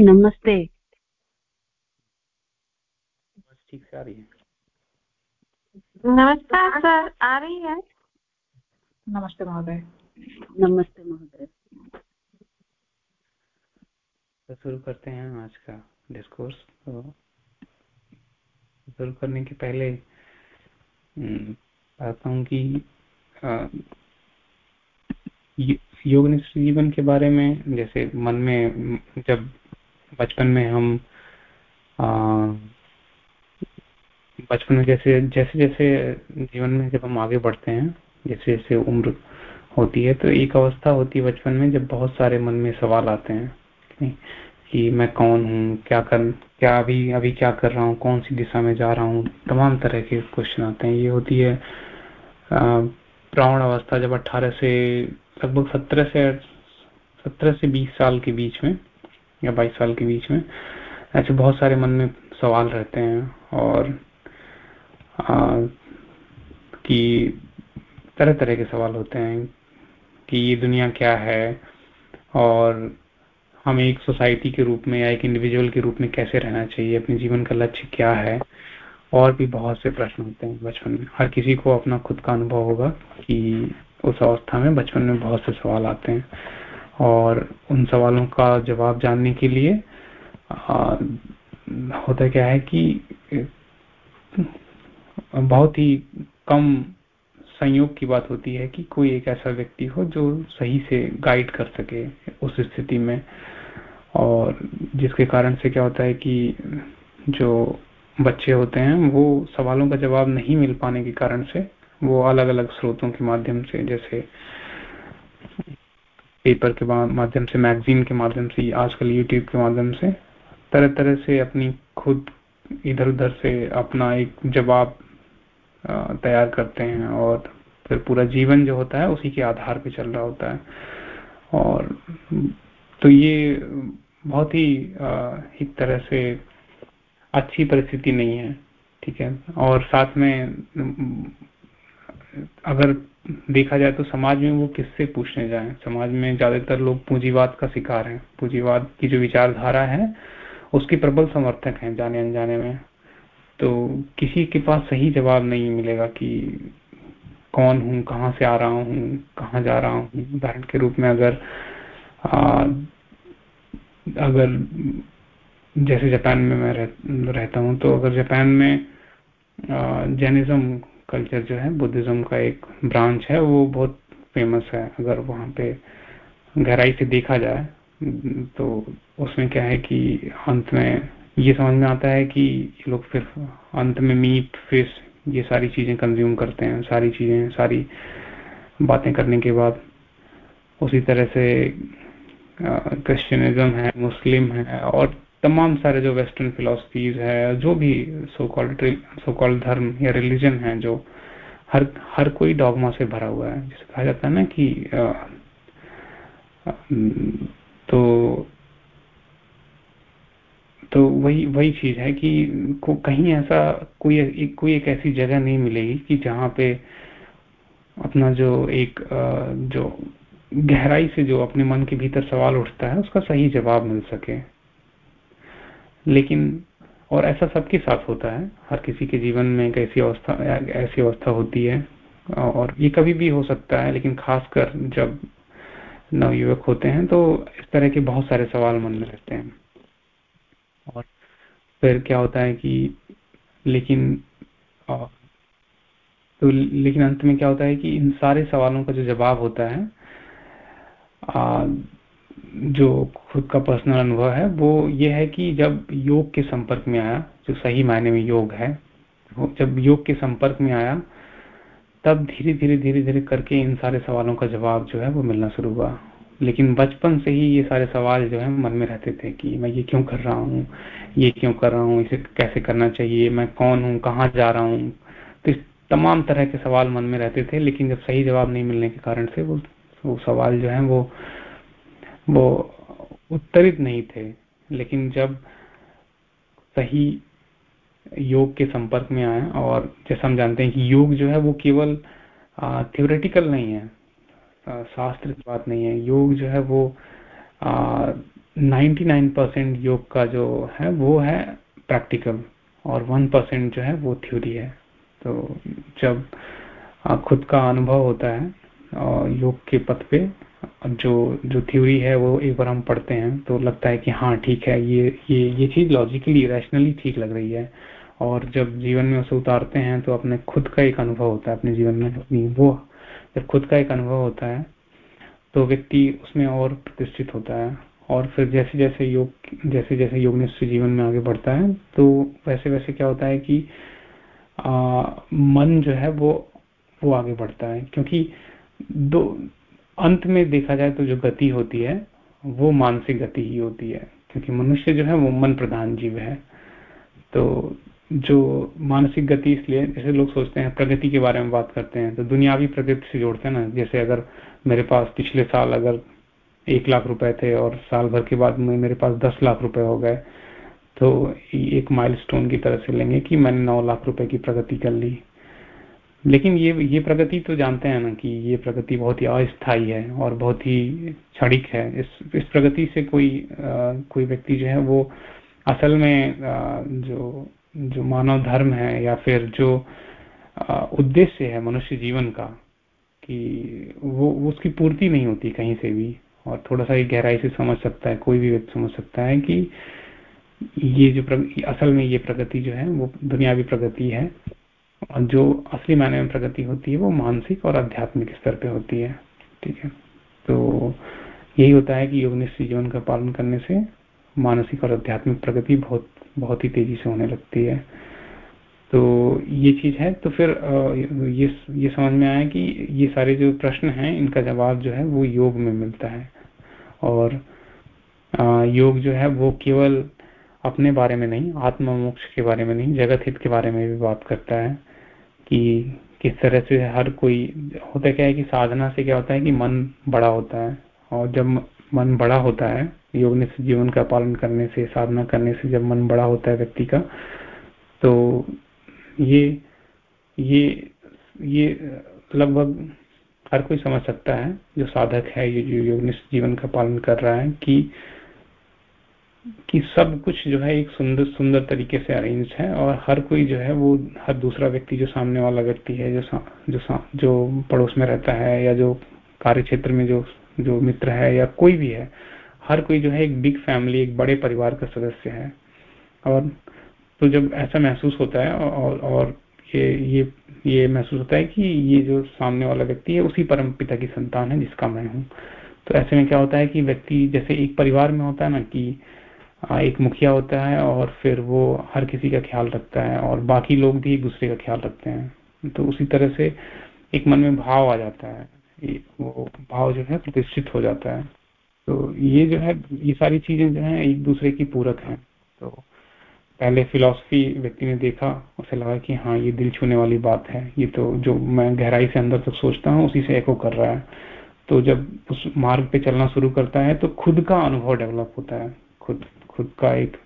नमस्ते। ठीक से आ रही है। नमस्कार सर आ रही है? नमस्ते महोदय। नमस्ते महोदय। तो शुरू करते हैं आज का डिस्कोर्स तो शुरू करने के पहले बताता हूँ कि योग जीवन के बारे में जैसे मन में जब बचपन में हम बचपन में जैसे जैसे जैसे जीवन में जब हम आगे बढ़ते हैं, जैसे जैसे उम्र होती है तो एक अवस्था होती है बचपन में जब बहुत सारे मन में सवाल आते हैं कि मैं कौन हूँ, क्या कर, क्या अभी अभी क्या कर रहा हूँ, कौन सी दिशा में जा रहा हूँ, तमाम तरह के क्वेश्चन आते हैं। ये होती है प्रावण अवस्था जब 18 से, लगभग 17 से 17 से 20 साल के बीच में या 22 साल के बीच में ऐसे बहुत सारे मन में सवाल रहते हैं और आ, कि तरह तरह के सवाल होते हैं कि ये दुनिया क्या है और हम एक सोसाइटी के रूप में या एक इंडिविजुअल के रूप में कैसे रहना चाहिए अपने जीवन का लक्ष्य क्या है और भी बहुत से प्रश्न होते हैं बचपन में। हर किसी को अपना खुद का अनुभव होगा कि उस अवस्था में बचपन में बहुत से सवाल आते हैं। और उन सवालों का जवाब जानने के लिए आ, होता क्या है कि बहुत ही कम संयोग की बात होती है कि कोई एक ऐसा व्यक्ति हो जो सही से गाइड कर सके उस स्थिति में। और जिसके कारण से क्या होता है कि जो बच्चे होते हैं वो सवालों का जवाब नहीं मिल पाने के कारण से वो अलग अलग स्रोतों के माध्यम से जैसे पेपर के माध्यम से, मैगजीन के माध्यम से, आजकल यूट्यूब के माध्यम से तरह तरह से अपनी खुद इधर उधर से अपना एक जवाब तैयार करते हैं और फिर पूरा जीवन जो होता है उसी के आधार पे चल रहा होता है। और तो ये बहुत ही एक तरह से अच्छी परिस्थिति नहीं है, ठीक है? और साथ में अगर देखा जाए तो समाज में वो किससे पूछने जाए? समाज में ज़्यादातर लोग पूंजीवाद का शिकार हैं। पूंजीवाद की जो विचारधारा है उसके प्रबल समर्थक हैं जाने अनजाने में। तो किसी के पास सही जवाब नहीं मिलेगा कि कौन हूँ कहाँ से आ रहा हूँ कहाँ जा रहा हूँ। उदाहरण के रूप में अगर आ, अगर जैसे जापान में मैं रह, रहता हूँ तो अगर जापान में जैनिज्म कल्चर जो है बुद्धिज्म का एक ब्रांच है, वो बहुत फ़ेमस है। अगर वहाँ पे गहराई से देखा जाए तो उसमें क्या है कि अंत में ये समझ में आता है कि ये लोग फिर अंत में मीट फ़िश ये सारी चीज़ें कंज्यूम करते हैं, सारी चीज़ें, सारी बातें करने के बाद उसी तरह से क्रिश्चियनिज्म है मुस्लिम है, और तमाम सारे जो वेस्टर्न फिलोसफीज है जो भी सो कॉल्ड सो कॉल्ड धर्म या रिलीजन है जो हर हर कोई डॉगमा से भरा हुआ है। जिसे कहा जाता है ना कि आ, तो तो वही वही चीज़ है कि को कहीं ऐसा कोई एक कोई एक ऐसी जगह नहीं मिलेगी कि जहाँ पे अपना जो एक जो गहराई से जो अपने मन के भीतर सवाल उठता है उसका सही जवाब मिल सके। लेकिन और ऐसा सबके साथ होता है। हर किसी के जीवन में एक ऐसी अवस्था ऐसी अवस्था होती है। और ये कभी भी हो सकता है लेकिन खासकर जब नवयुवक होते हैं तो इस तरह के बहुत सारे सवाल मन में रहते हैं। और फिर क्या होता है कि लेकिन तो लेकिन अंत में क्या होता है कि इन सारे सवालों का जो जवाब होता है आ, जो खुद का पर्सनल अनुभव है, वो ये है कि जब योग के संपर्क में आया, जो सही मायने में योग है जब योग के संपर्क में आया, तब धीरे धीरे धीरे धीरे करके इन सारे सवालों का जवाब जो है वो मिलना शुरू हुआ। लेकिन बचपन से ही ये सारे सवाल जो है मन में रहते थे कि मैं ये क्यों कर रहा हूँ, ये क्यों कर रहा हूँ, इसे कैसे करना चाहिए, मैं कौन हूँ, कहाँ जा रहा हूँ? तो इस तमाम तरह के सवाल मन में रहते थे, लेकिन जब सही जवाब नहीं मिलने के कारण से वो वो सवाल जो है वो वो उत्तरित नहीं थे, लेकिन जब सही योग के संपर्क में आए और जैसा हम जानते हैं कि योग जो है वो केवल थियोरेटिकल नहीं है शास्त्र की बात नहीं है। योग जो है वो 99 परसेंट योग का जो है वो है प्रैक्टिकल और वन परसेंट जो है वो थ्योरी है। तो जब खुद का अनुभव होता है और योग के पथ पे जो जो थ्योरी है वो एक बार हम पढ़ते हैं तो लगता है कि हाँ ठीक है ये ये ये चीज़ लॉजिकली रैशनली ठीक लग रही है। और जब जीवन में उसे उतारते हैं तो अपने खुद का एक अनुभव होता है अपने जीवन में अपनी वो जब खुद का एक अनुभव होता है तो व्यक्ति उसमें और प्रतिष्ठित होता है। और फिर जैसे जैसे योग जैसे जैसे योग निष्ठ जीवन में आगे बढ़ता है तो वैसे वैसे क्या होता है कि आ, मन जो है वो वो आगे बढ़ता है। क्योंकि दो अंत में देखा जाए तो जो गति होती है, वो मानसिक गति ही होती है, क्योंकि मनुष्य जो है वो मन प्रधान जीव है। तो जो मानसिक गति इसलिए, जैसे लोग सोचते हैं, प्रगति के बारे में बात करते हैं तो दुनियावी प्रगति से जोड़ते हैं ना, जैसे अगर मेरे पास पिछले साल अगर एक लाख रुपए थे और साल भर के बाद में मेरे पास दस लाख रुपए हो गए तो एक माइलस्टोन की तरह से लेंगे कि मैंने नौ लाख रुपए की प्रगति कर ली। लेकिन ये ये प्रगति तो जानते हैं ना कि ये प्रगति बहुत ही अस्थायी है और बहुत ही क्षणिक है। इस इस प्रगति से कोई आ, कोई व्यक्ति जो है वो असल में आ, जो जो मानव धर्म है या फिर जो उद्देश्य है मनुष्य जीवन का कि वो, वो उसकी पूर्ति नहीं होती कहीं से भी और थोड़ा सा ये गहराई से समझ सकता है कोई भी व्यक्ति समझ सकता है कि ये जो असल में ये प्रगति जो है वो दुनियावी प्रगति है। जो असली मायने में प्रगति होती है वो मानसिक और आध्यात्मिक स्तर पे होती है, ठीक है? तो यही होता है कि योगनिष्ठ जीवन का पालन करने से मानसिक और आध्यात्मिक प्रगति बहुत बहुत ही तेज़ी से होने लगती है। तो ये चीज़ है तो फिर ये ये समझ में आया कि ये सारे जो प्रश्न हैं, इनका जवाब जो है वो योग में मिलता है। और योग जो है वो केवल अपने बारे में नहीं आत्म मोक्ष के बारे में नहीं, जगत हित के बारे में भी बात करता है। कि किस तरह से हर कोई, होता क्या है कि साधना से क्या होता है कि मन बड़ा होता है। और जब मन बड़ा होता है, योग जीवन का पालन करने से, साधना करने से जब मन बड़ा होता है व्यक्ति का तो ये ये ये लगभग हर कोई समझ सकता है, जो साधक है, ये जो योग जीवन का पालन कर रहा है, कि कि सब कुछ जो है एक सुंदर सुंदर तरीके से अरेंज है और हर कोई जो है वो हर दूसरा व्यक्ति जो सामने वाला व्यक्ति है जो सा, जो सा, जो पड़ोस में रहता है या जो कार्य क्षेत्र में जो जो मित्र है या कोई भी है हर कोई जो है एक बिग फैमिली एक बड़े परिवार का सदस्य है। और तो जब ऐसा महसूस होता है और और ये ये ये महसूस होता है कि ये जो सामने वाला व्यक्ति है उसी परम पिता की संतान है जिसका मैं हूँ। तो ऐसे में क्या होता है कि व्यक्ति जैसे एक परिवार में होता है ना कि एक मुखिया होता है और फिर वो हर किसी का ख्याल रखता है और बाकी लोग भी एक दूसरे का ख्याल रखते हैं। तो उसी तरह से एक मन में भाव आ जाता है। वो भाव जो है प्रतिष्ठित हो जाता है। तो ये जो है, ये सारी चीज़ें जो है एक दूसरे की पूरक हैं। तो पहले फिलोसफी व्यक्ति ने देखा, उसे लगा कि हाँ ये दिल छूने वाली बात है। ये तो जो मैं गहराई से अंदर तक सोचता हूँ, उसी से एको कर रहा है। तो जब उस मार्ग पे चलना शुरू करता है तो खुद का अनुभव डेवलप होता है। खुद खुद का एक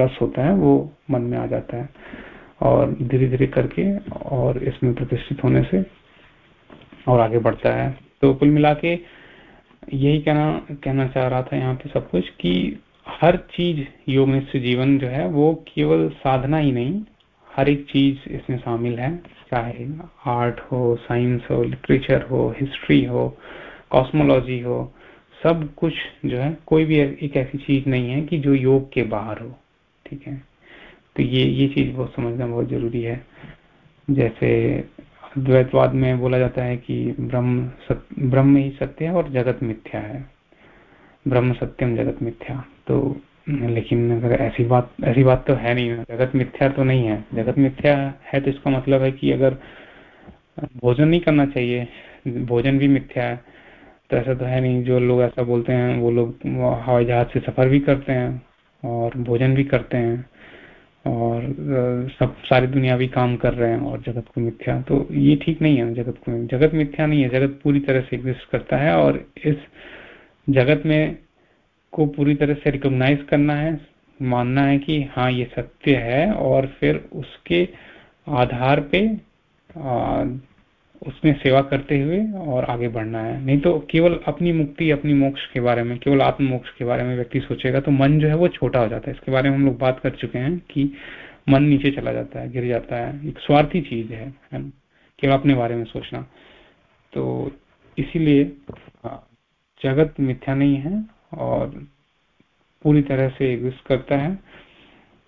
रस होता है, वो मन में आ जाता है। और धीरे धीरे करके और इसमें प्रतिष्ठित होने से और आगे बढ़ता है। तो कुल मिला के यही कहना कहना चाह रहा था यहाँ पे सब कुछ कि हर चीज़ योग जीवन जो है, वो केवल साधना ही नहीं, हर एक चीज़ इसमें शामिल है। चाहे आर्ट हो, साइंस हो, लिटरेचर हो, हिस्ट्री हो, कॉस्मोलॉजी हो सब कुछ जो है, कोई भी एक ऐसी चीज़ नहीं है कि जो योग के बाहर हो, ठीक है? तो ये ये चीज़ बहुत समझना बहुत ज़रूरी है। जैसे द्वैतवाद में बोला जाता है कि ब्रह्म सत्य ब्रह्म ही सत्य है और जगत मिथ्या है। ब्रह्म सत्यम, जगत मिथ्या। तो लेकिन अगर ऐसी बात ऐसी बात तो है नहीं जगत मिथ्या तो नहीं है। जगत मिथ्या है तो इसका मतलब है कि अगर भोजन नहीं करना चाहिए, भोजन भी मिथ्या है तो ऐसा तो है नहीं। जो लोग ऐसा बोलते हैं, वो लोग हवाई जहाज़ से सफ़र भी करते हैं और भोजन भी करते हैं और सब सारी दुनिया भी काम कर रहे हैं और जगत को मिथ्या। तो ये ठीक नहीं है जगत को। जगत मिथ्या नहीं है, जगत पूरी तरह से एग्जिस्ट करता है और इस जगत में को पूरी तरह से रिकॉग्नाइज करना है, मानना है कि हाँ ये सत्य है और फिर उसके आधार पे उसमें सेवा करते हुए और आगे बढ़ना है। नहीं तो केवल अपनी मुक्ति, अपनी मोक्ष के बारे में, केवल आत्म मोक्ष के बारे में व्यक्ति सोचेगा तो मन जो है वो छोटा हो जाता है। इसके बारे में हम लोग बात कर चुके हैं कि मन नीचे चला जाता है, गिर जाता है। एक स्वार्थी चीज़ है केवल अपने बारे में सोचना। तो इसीलिए जगत मिथ्या नहीं है और पूरी तरह से एग्जिस्ट करता है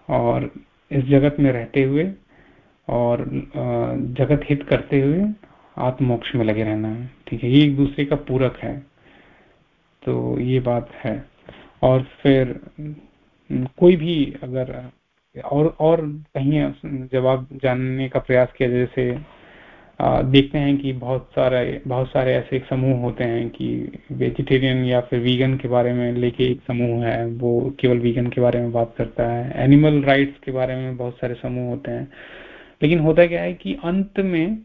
और इस जगत में रहते हुए और जगत हित करते हुए आत्मोक्ष में लगे रहना है, ठीक है? ये एक दूसरे का पूरक है तो ये बात है। और फिर कोई भी अगर, और और कहीं जवाब जानने का प्रयास किया जैसे देखते हैं कि बहुत सारे बहुत सारे ऐसे एक समूह होते हैं कि वेजिटेरियन या फिर वीगन के बारे में लेके एक समूह है, वो केवल वीगन के बारे में बात करता है। एनिमल राइट्स के बारे में बहुत सारे समूह होते हैं। लेकिन होता क्या है कि अंत में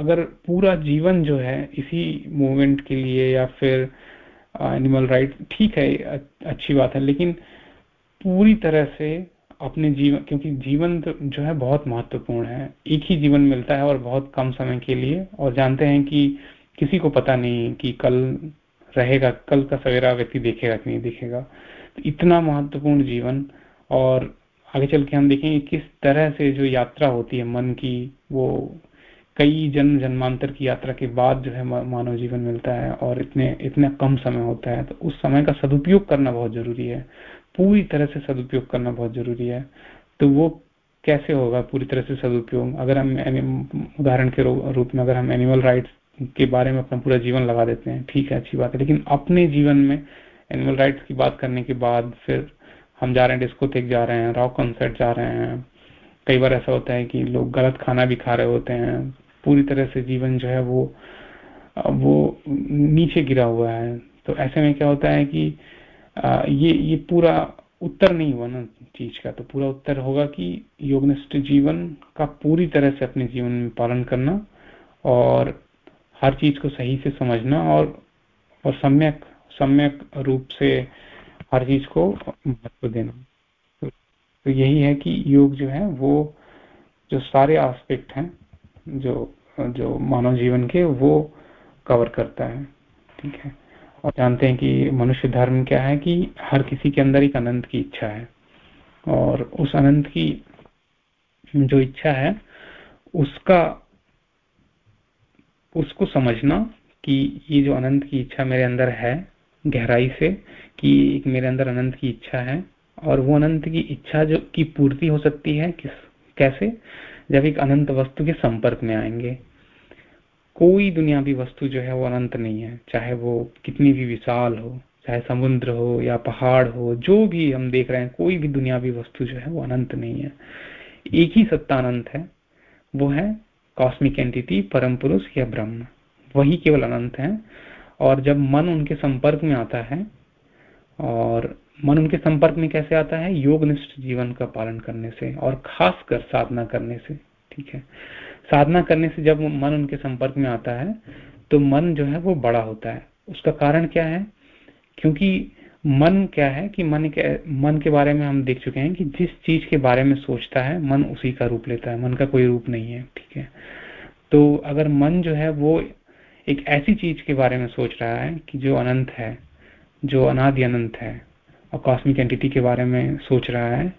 अगर पूरा जीवन जो है इसी मूवमेंट के लिए या फिर एनिमल राइट ठीक है अच्छी बात है, लेकिन पूरी तरह से अपने जीवन क्योंकि जीवन तो जो है बहुत महत्वपूर्ण है। एक ही जीवन मिलता है और बहुत कम समय के लिए, और जानते हैं कि किसी को पता नहीं कि कल रहेगा, कल का सवेरा व्यक्ति देखेगा कि नहीं देखेगा। तो इतना महत्वपूर्ण जीवन, और आगे चल के हम देखेंगे किस तरह से जो यात्रा होती है मन की, वो कई जन्म जन्मांतर की यात्रा के बाद जो है मानव जीवन मिलता है और इतने, इतना कम समय होता है तो उस समय का सदुपयोग करना बहुत ज़रूरी है। पूरी तरह से सदुपयोग करना बहुत ज़रूरी है। तो वो कैसे होगा पूरी तरह से सदुपयोग? अगर हम उदाहरण के रूप में अगर हम एनिमल राइट्स के बारे में अपना पूरा जीवन लगा देते हैं, ठीक है, अच्छी बात है। लेकिन अपने जीवन में एनिमल राइट्स की बात करने के बाद फिर हम जा रहे हैं डिस्कोथेक जा रहे हैं रॉक कॉन्सर्ट जा रहे हैं। कई बार ऐसा होता है कि लोग गलत खाना भी खा रहे होते हैं। पूरी तरह से जीवन जो है वो वो नीचे गिरा हुआ है। तो ऐसे में क्या होता है कि ये ये पूरा उत्तर नहीं हुआ ना चीज़ का। तो पूरा उत्तर होगा कि योगनिष्ठ जीवन का पूरी तरह से अपने जीवन में पालन करना और हर चीज़ को सही से समझना और और सम्यक सम्यक रूप से हर चीज़ को महत्व देना। तो, तो यही है कि योग जो है वो जो सारे एस्पेक्ट हैं जो जो मानव जीवन के वो कवर करता है, ठीक है? और जानते हैं कि मनुष्य धर्म क्या है कि हर किसी के अंदर एक अनंत की इच्छा है। और उस अनंत की जो इच्छा है, उसका, उसको समझना कि ये जो अनंत की इच्छा मेरे अंदर है, गहराई से, कि एक मेरे अंदर अनंत की इच्छा है, और वो अनंत की इच्छा जो, की पूर्ति हो सकती है, किस, कैसे? जब एक अनंत वस्तु के संपर्क में आएँगे। कोई दुनियावी वस्तु जो है वो अनंत नहीं है, चाहे वो कितनी भी विशाल हो, चाहे समुद्र हो या पहाड़ हो, जो भी हम देख रहे हैं, कोई भी दुनियावी वस्तु जो है वो अनंत नहीं है। एक ही सत्ता अनंत है, वो है कॉस्मिक एंटिटी परम पुरुष या ब्रह्म। वही केवल अनंत है, और जब मन उनके संपर्क में आता है, और मन उनके संपर्क में कैसे आता है? योगनिष्ठ जीवन का पालन करने से और खासकर साधना करने से, ठीक है? साधना करने से जब मन उनके संपर्क में आता है तो मन जो है वो बड़ा होता है। उसका कारण क्या है? क्योंकि मन क्या है कि मन के मन के बारे में हम देख चुके हैं कि जिस चीज़ के बारे में सोचता है, मन उसी का रूप लेता है। मन का कोई रूप नहीं है, ठीक है? तो अगर मन जो है वो एक ऐसी चीज़ के बारे में सोच रहा है कि जो अनंत है, जो अनादि अनंत है और कॉस्मिक एंटिटी के बारे में सोच रहा है।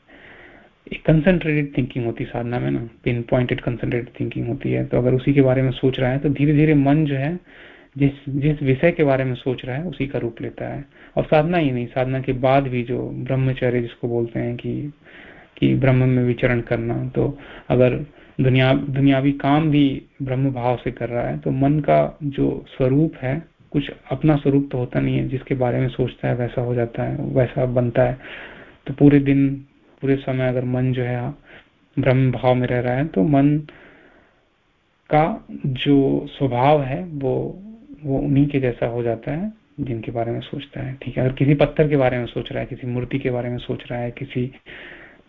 एक कंसंट्रेटेड थिंकिंग होती है साधना में ना पिन पॉइंटेड कंसंट्रेटेड थिंकिंग होती है। तो अगर उसी के बारे में सोच रहा है तो धीरे धीरे मन जो है, जिस जिस विषय के बारे में सोच रहा है, उसी का रूप लेता है। और साधना ही नहीं, साधना के बाद भी जो ब्रह्मचर्य जिसको बोलते हैं कि कि ब्रह्म में विचरण करना तो अगर दुनिया, दुनियावी काम भी ब्रह्म भाव से कर रहा है तो मन का जो स्वरूप है कुछ अपना स्वरूप तो होता नहीं है, जिसके बारे में सोचता है, वैसा हो जाता है, वैसा बनता है। तो पूरे दिन, पूरे समय अगर मन जो है, ब्रह्म भाव में रह रहा है तो मन का जो स्वभाव है, वो वो उन्हीं के जैसा हो जाता है, जिनके बारे में सोचता है। ठीक है, अगर किसी पत्थर के बारे में सोच रहा है, किसी मूर्ति के बारे में सोच रहा है, किसी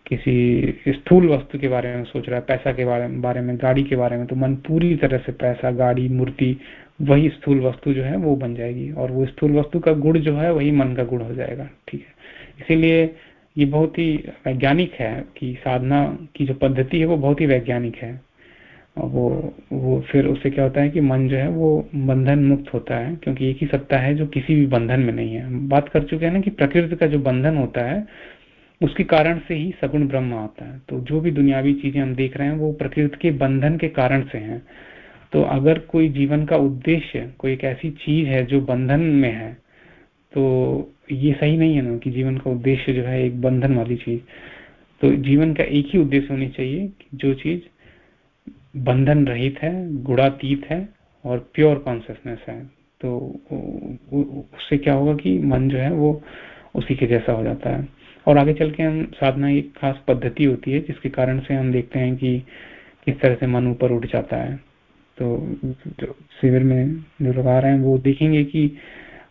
किसी स्थूल वस्तु के बारे में सोच रहा है, पैसा के बारे में बारे में, गाड़ी के बारे में तो मन पूरी तरह से पैसा, गाड़ी, मूर्ति वही स्थूल वस्तु जो है वो बन जाएगी। और वो स्थूल वस्तु का गुण जो है, वही मन का गुण हो जाएगा। ठीक है? इसीलिए ये बहुत ही वैज्ञानिक है कि साधना की जो पद्धति है, वो बहुत ही वैज्ञानिक है। वो वो फिर उससे क्या होता है कि मन जो है, वो बंधन मुक्त होता है, क्योंकि एक ही सत्ता है जो किसी भी बंधन में नहीं है। बात कर चुके हैं ना कि प्रकृति का जो बंधन होता है, उसके कारण से ही सगुण ब्रह्म आता है। तो जो भी दुनियावी चीज़ें हम देख रहे हैं, वो प्रकृति के बंधन के कारण से हैं। तो अगर कोई जीवन का उद्देश्य, कोई एक ऐसी चीज़ है जो बंधन में है तो ये सही नहीं है ना कि जीवन का उद्देश्य जो है एक बंधन वाली चीज़। तो जीवन का एक ही उद्देश्य होनी चाहिए कि जो चीज़ बंधन रहित है, गुणातीत है और प्योर कॉन्सियसनेस है। तो उससे क्या होगा कि मन जो है वो उसी के जैसा हो जाता है। और आगे चल के हम साधना एक खास पद्धति होती है, जिसके कारण से हम देखते हैं कि किस तरह से मन ऊपर उठ जाता है। तो जो शिविर में जो लोग आ रहे हैं, वो देखेंगे कि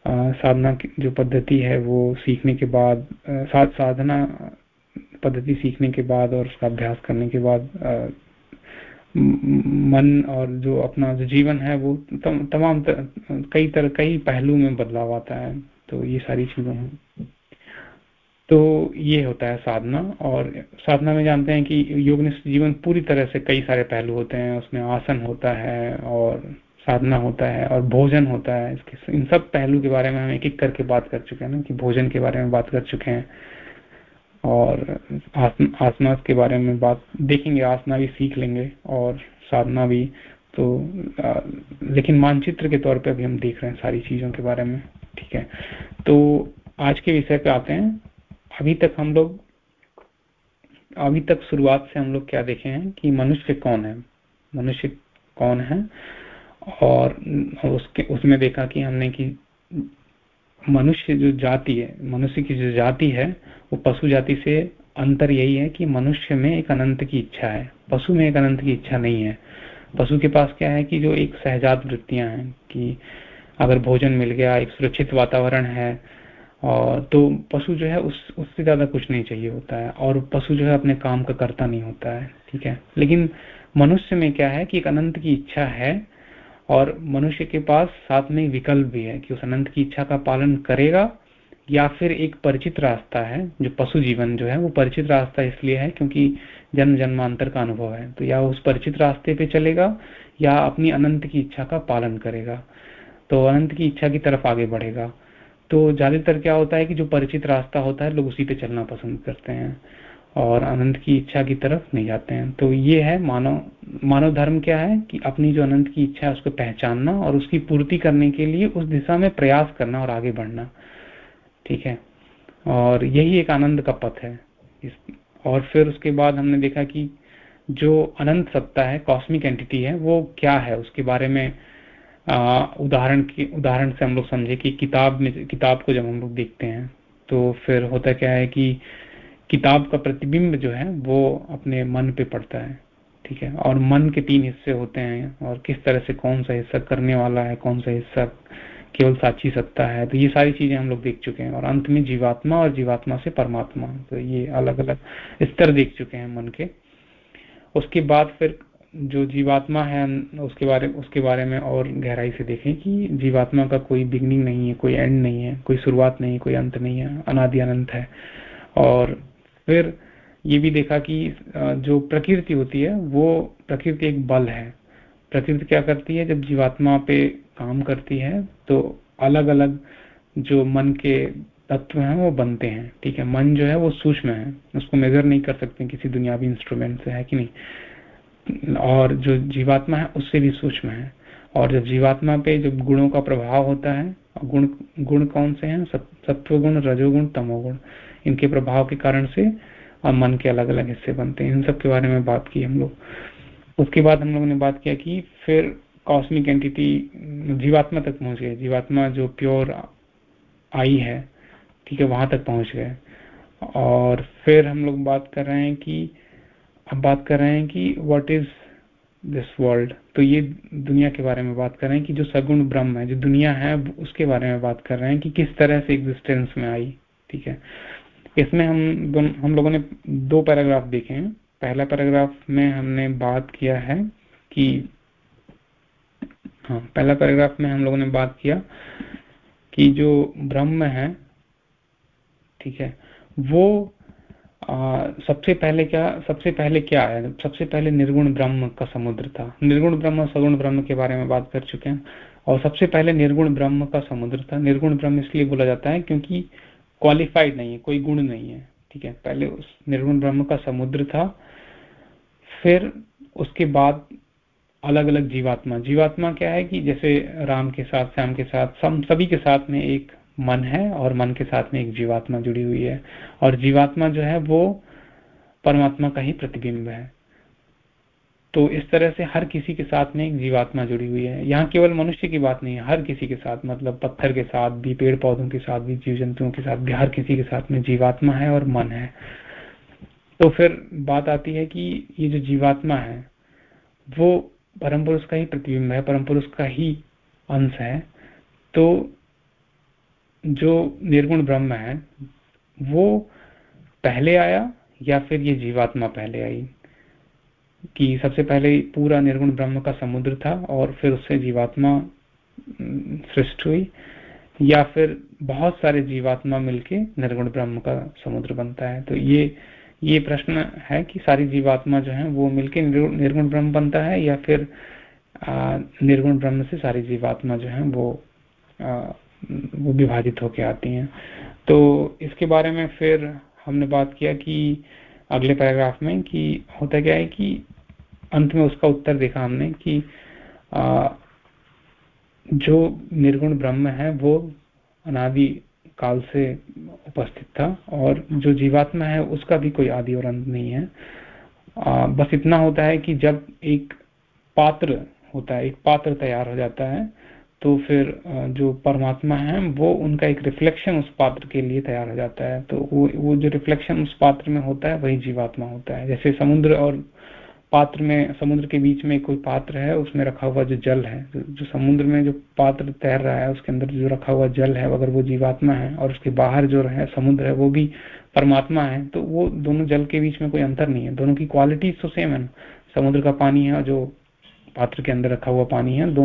साधना जो पद्धति है, वो सीखने के बाद साथ साधना पद्धति सीखने के बाद और उसका अभ्यास करने के बाद मन और जो अपना जो जीवन है, वो तमाम कई तरह, कई पहलू में बदलाव आता है। तो ये सारी चीज़ें हैं। तो ये होता है साधना और साधना में जानते हैं कि योगनिष्ठ जीवन पूरी तरह से कई सारे पहलू होते हैं। उसमें आसन होता है और साधना होता है और भोजन होता है। इसके इन सब पहलू के बारे में हम एक एक करके बात कर चुके हैं ना कि भोजन के बारे में बात कर चुके हैं। और आसन आसना के बारे में बात देखेंगे आसना भी सीख लेंगे और साधना भी। तो आ, लेकिन मानचित्र के तौर पे अभी हम देख रहे हैं सारी चीज़ों के बारे में ठीक है। तो आज के विषय पे आते हैं। अभी तक हम लोग, अभी तक शुरुआत से हम लोग क्या देखे हैं कि मनुष्य कौन है? मनुष्य कौन है? और उसके, उसमें देखा कि हमने कि मनुष्य जो जाति है, मनुष्य की जो जाति है, वो पशु जाति से अंतर यही है कि मनुष्य में एक अनंत की इच्छा है। पशु में एक अनंत की इच्छा नहीं है। पशु के पास क्या है कि जो एक सहजात वृत्तियाँ हैं कि अगर भोजन मिल गया, एक सुरक्षित वातावरण है तो पशु जो है उस, उससे ज़्यादा कुछ नहीं चाहिए होता है और पशु जो है अपने काम का करता नहीं होता है, ठीक है? लेकिन मनुष्य में क्या है कि एक अनंत की इच्छा है और मनुष्य के पास साथ में विकल्प भी है कि उस अनंत की इच्छा का पालन करेगा या फिर एक परिचित रास्ता है, जो पशु जीवन जो है वो परिचित रास्ता इसलिए है क्योंकि जन्म जन्मांतर का अनुभव है। तो या उस परिचित रास्ते पे चलेगा या अपनी अनंत की इच्छा का पालन करेगा। तो अनंत की इच्छा की तरफ़ आगे बढ़ेगा। तो ज़्यादातर क्या होता है कि जो परिचित रास्ता होता है, लोग उसी पे चलना पसंद करते हैं और अनंत की इच्छा की तरफ़ नहीं जाते हैं। तो ये है मानव मानव धर्म क्या है कि अपनी जो अनंत की इच्छा है उसको पहचानना और उसकी पूर्ति करने के लिए उस दिशा में प्रयास करना और आगे बढ़ना। ठीक है? और यही एक आनंद का पथ है। और फिर उसके बाद हमने देखा कि जो अनंत सत्ता है कॉस्मिक एंटिटी है, वो क्या है? उसके बारे में उदाहरण की, उदाहरण से हम लोग समझे कि किताब में, किताब को जब हम लोग देखते हैं तो फिर होता क्या है कि किताब का प्रतिबिंब जो है, वो अपने मन पे पड़ता है, ठीक है? और मन के तीन हिस्से होते हैं, और किस तरह से कौन सा हिस्सा करने वाला है, कौन सा हिस्सा केवल साक्षी सत्ता है तो ये सारी चीज़ें हम लोग देख चुके हैं, और अंत में जीवात्मा और जीवात्मा से परमात्मा तो ये अलग अलग स्तर देख चुके हैं मन के। उसके बाद फिर जो जीवात्मा है, उसके बारे उसके बारे में और गहराई से देखें कि जीवात्मा का कोई बिगनिंग नहीं है, कोई एंड नहीं है, कोई शुरुआत नहीं, कोई अंत नहीं है, अनादि अनंत है। और फिर ये भी देखा कि जो प्रकृति होती है, वो प्रकृति एक बल है। प्रकृति क्या करती है? जब जीवात्मा पे काम करती है तो अलग अलग जो मन के तत्व हैं, वो बनते हैं, ठीक है? मन जो है, वो सूक्ष्म है, उसको मेजर नहीं कर सकते, किसी दुनियावी इंस्ट्रूमेंट से, है कि नहीं? और जो जीवात्मा है, उससे भी सूक्ष्म है। और जब जीवात्मा पे जब गुणों का प्रभाव होता है गुण गुण कौन से हैं? सत्व गुण रजोगुण, तमोगुण। इनके प्रभाव के कारण से और मन के अलग अलग हिस्से बनते हैं। इन सब के बारे में बात की हम लोग। उसके बाद हम लोगों ने बात किया कि फिर कॉस्मिक एंटिटी जीवात्मा तक पहुँच गए। जीवात्मा जो प्योर आई है, ठीक है, वहाँ तक पहुँच गए। और फिर हम लोग बात कर रहे हैं कि अब बात कर रहे हैं कि व्हाट इज़ दिस वर्ल्ड तो ये दुनिया के बारे में बात कर रहे हैं कि जो सगुण ब्रह्म है, जो दुनिया है उसके बारे में बात कर रहे हैं कि किस तरह से एग्जिस्टेंस में आई, ठीक है? इसमें हम हम लोगों ने दो पैराग्राफ देखे हैं। पहला पैराग्राफ में हमने बात किया है कि हाँ पहला पैराग्राफ में हम लोगों ने बात किया कि जो ब्रह्म है, ठीक है, वो सबसे पहले क्या, सबसे पहले क्या है? सबसे पहले निर्गुण ब्रह्म का समुद्र था। निर्गुण ब्रह्म, सगुण ब्रह्म के बारे में बात कर चुके हैं। और सबसे पहले निर्गुण ब्रह्म का समुद्र था। निर्गुण ब्रह्म इसलिए बोला जाता है क्योंकि क्वालिफाइड नहीं है, कोई गुण नहीं है। ठीक है, पहले उस निर्गुण ब्रह्म का समुद्र था। फिर उसके बाद अलग अलग जीवात्मा। जीवात्मा क्या है कि जैसे राम के साथ, श्याम के साथ सब सभी के साथ में एक मन है और मन के साथ में एक जीवात्मा जुड़ी हुई है। और जीवात्मा जो है वो परमात्मा का ही प्रतिबिंब है। तो इस तरह से हर किसी के साथ में एक जीवात्मा जुड़ी हुई है। यहाँ केवल मनुष्य की बात नहीं है, हर किसी के साथ मतलब पत्थर के साथ भी पेड़ पौधों के साथ भी जीव जंतुओं के साथ भी, हर किसी के साथ में जीवात्मा है और मन है। तो फिर बात आती है कि ये जो जीवात्मा है, वो परम पुरुष का ही प्रतिबिंब है, परम पुरुष का ही अंश है। तो जो निर्गुण ब्रह्म है, वो पहले आया या फिर ये जीवात्मा पहले आई? कि सबसे पहले पूरा निर्गुण ब्रह्म का समुद्र था और फिर उससे जीवात्मा सृष्ट हुई, या फिर बहुत सारे जीवात्मा मिलके निर्गुण ब्रह्म का समुद्र बनता है? तो ये ये प्रश्न है कि सारी जीवात्मा जो है, वो मिलके निर्गुण ब्रह्म बनता है या फिर निर्गुण ब्रह्म से सारी जीवात्मा जो है, वो वो विभाजित होके आती हैं। तो इसके बारे में फिर हमने बात किया कि अगले पैराग्राफ में कि होता क्या है कि अंत में उसका उत्तर देखा हमने कि आ, जो निर्गुण ब्रह्म है वो अनादि काल से उपस्थित था और जो जीवात्मा है उसका भी कोई आदि और अंत नहीं है। आ, बस इतना होता है कि जब एक पात्र होता है एक पात्र तैयार हो जाता है तो फिर जो परमात्मा है वो उनका एक रिफ्लेक्शन उस पात्र के लिए तैयार हो जाता है। तो वो वो जो रिफ्लेक्शन उस पात्र में होता है वही जीवात्मा होता है। जैसे समुद्र और पात्र में समुद्र के बीच में कोई पात्र है उसमें रखा हुआ जो जल है जो समुद्र में जो पात्र तैर रहा है उसके अंदर जो रखा हुआ जल है अगर वो जीवात्मा है और उसके बाहर जो है समुद्र है वो भी परमात्मा है तो वो दोनों जल के बीच में कोई अंतर नहीं है। दोनों की क्वालिटी तो सेम है समुद्र का पानी है जो पात्र के अंदर रखा हुआ पानी है दो,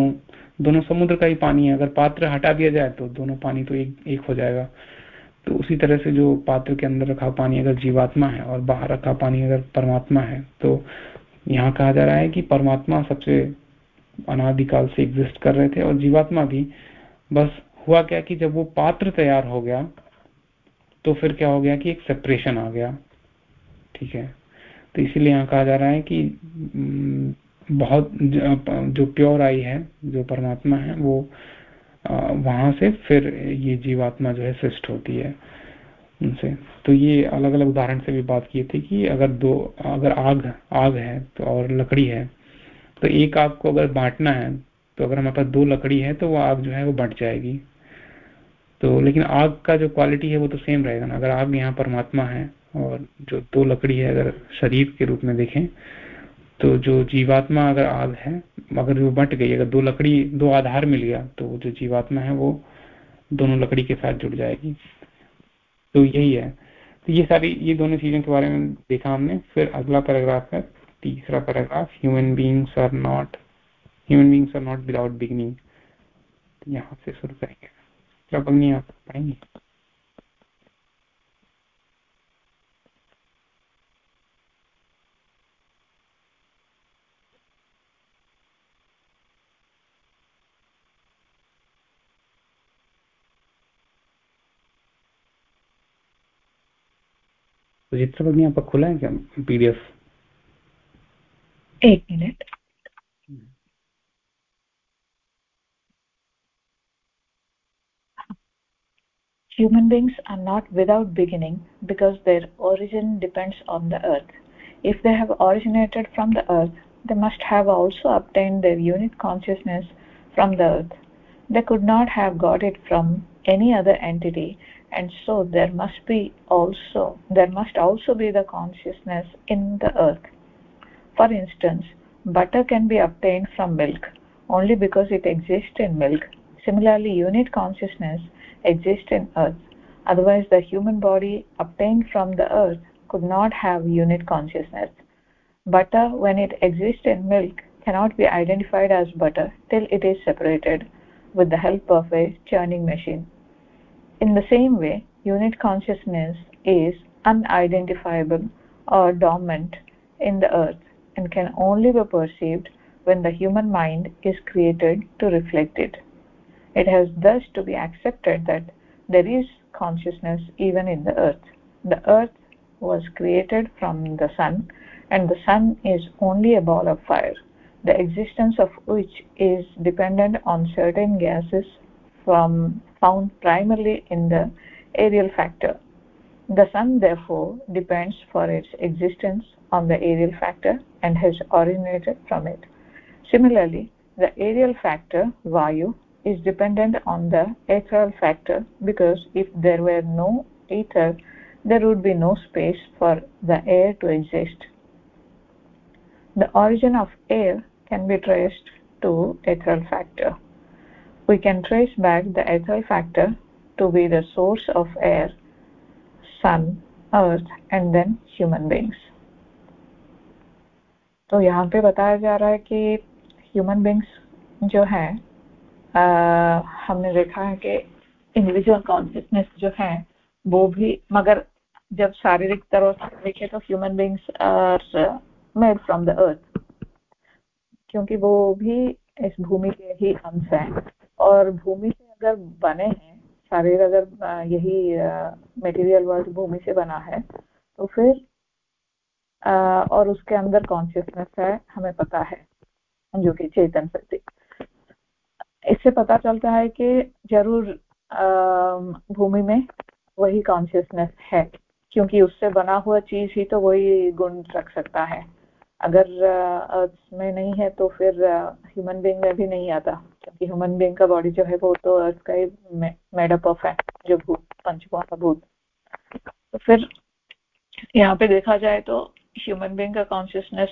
दोनों समुद्र का ही पानी है। अगर पात्र हटा दिया जाए तो दोनों पानी तो एक एक हो जाएगा। तो उसी तरह से जो पात्र के अंदर रखा पानी अगर जीवात्मा है और बाहर रखा पानी अगर परमात्मा है तो यहाँ कहा जा रहा है कि परमात्मा सबसे अनादिकाल से एग्जिस्ट कर रहे थे और जीवात्मा भी। बस हुआ क्या कि जब वो पात्र तैयार हो गया तो फिर क्या हो गया कि एक सेपरेशन आ गया। ठीक है? तो इसीलिए यहाँ कहा जा रहा है कि बहुत जो प्योर आई है, जो परमात्मा है, वो वहाँ से फिर ये जीवात्मा जो है सृष्ट होती है उनसे। तो ये अलग अलग उदाहरण से भी बात की थी कि अगर दो, अगर आग आग है तो और लकड़ी है तो एक आग को अगर बांटना है तो अगर हमारे पास दो लकड़ी है तो वो आग जो है वो बंट जाएगी। तो लेकिन आग का जो क्वालिटी है वो तो सेम रहेगा ना। अगर आग यहाँ परमात्मा है और जो दो लकड़ी है, अगर शरीर के रूप में देखें तो जो जीवात्मा अगर आग है, अगर वो बट गई, अगर दो लकड़ी, दो आधार मिल गया तो जो जीवात्मा है वो दोनों लकड़ी के साथ जुड़ जाएगी। तो यही है। तो ये सारी, ये दोनों चीज़ों के बारे में देखा हमने। फिर अगला पैराग्राफ है, तीसरा paragraph human beings are not human beings are not without beginning यहाँ से शुरू करेंगे। आप पाएँगे तो जितना बगनी आपका खुला है क्या पीडीएफ एक minute Human beings are not without beginning because their origin depends on the earth. If they have originated from the earth, they must have also obtained their unit consciousness from the earth. They could not have got it from any other entity and so there must be also there must also be the consciousness in the earth. For instance butter can be obtained from milk only because it exists in milk. Similarly unit consciousness exists in earth. Otherwise the human body obtained from the earth could not have unit consciousness. Butter when it exists in milk cannot be identified as butter till it is separated with the help of a churning machine in the same way unit consciousness is unidentifiable or dormant in the earth and can only be perceived when the human mind is created to reflect it. It has thus to be accepted that there is consciousness even in the earth. The earth was created from the sun and the sun is only a ball of fire, the existence of which is dependent on certain gases from found primarily in the aerial factor. The sun therefore depends for its existence on the aerial factor and has originated from it. Similarly, the aerial factor, Vayu, is dependent on the ethereal factor because if there were no ether, there would be no space for the air to exist. The origin of air can be traced to ethereal factor. We can trace back the ethereal factor to be the source of air, sun, earth and then human beings. तो यहाँ पे बताया जा रहा है कि human beings जो है आ, हमने देखा है कि इंडिविजुअल कॉन्शियसनेस जो है वो भी मगर जब शारीरिक तरह से देखे तो human beings are made from the earth क्योंकि वो भी इस भूमि के ही अंश हैं और भूमि से अगर बने हैं, शरीर अगर यही मटेरियल वर्ल्ड भूमि से बना है तो फिर और उसके अंदर कॉन्शियसनेस है, हमें पता है, जो कि चेतन शक्ति। इससे पता चलता है कि ज़रूर भूमि में वही कॉन्शियसनेस है, क्योंकि उससे बना हुआ चीज़ ही तो वही गुण रख सकता है। अगर अर्थ में नहीं है तो फिर ह्यूमन बींग में भी नहीं आता। क्योंकि ह्यूमन बींग का बॉडी जो है वो तो अर्थ का ही मेडअप ऑफ़ है, जो भूत पंचमहाभूत तो फिर यहाँ पे देखा जाए तो ह्यूमन बींग का कॉन्शियसनेस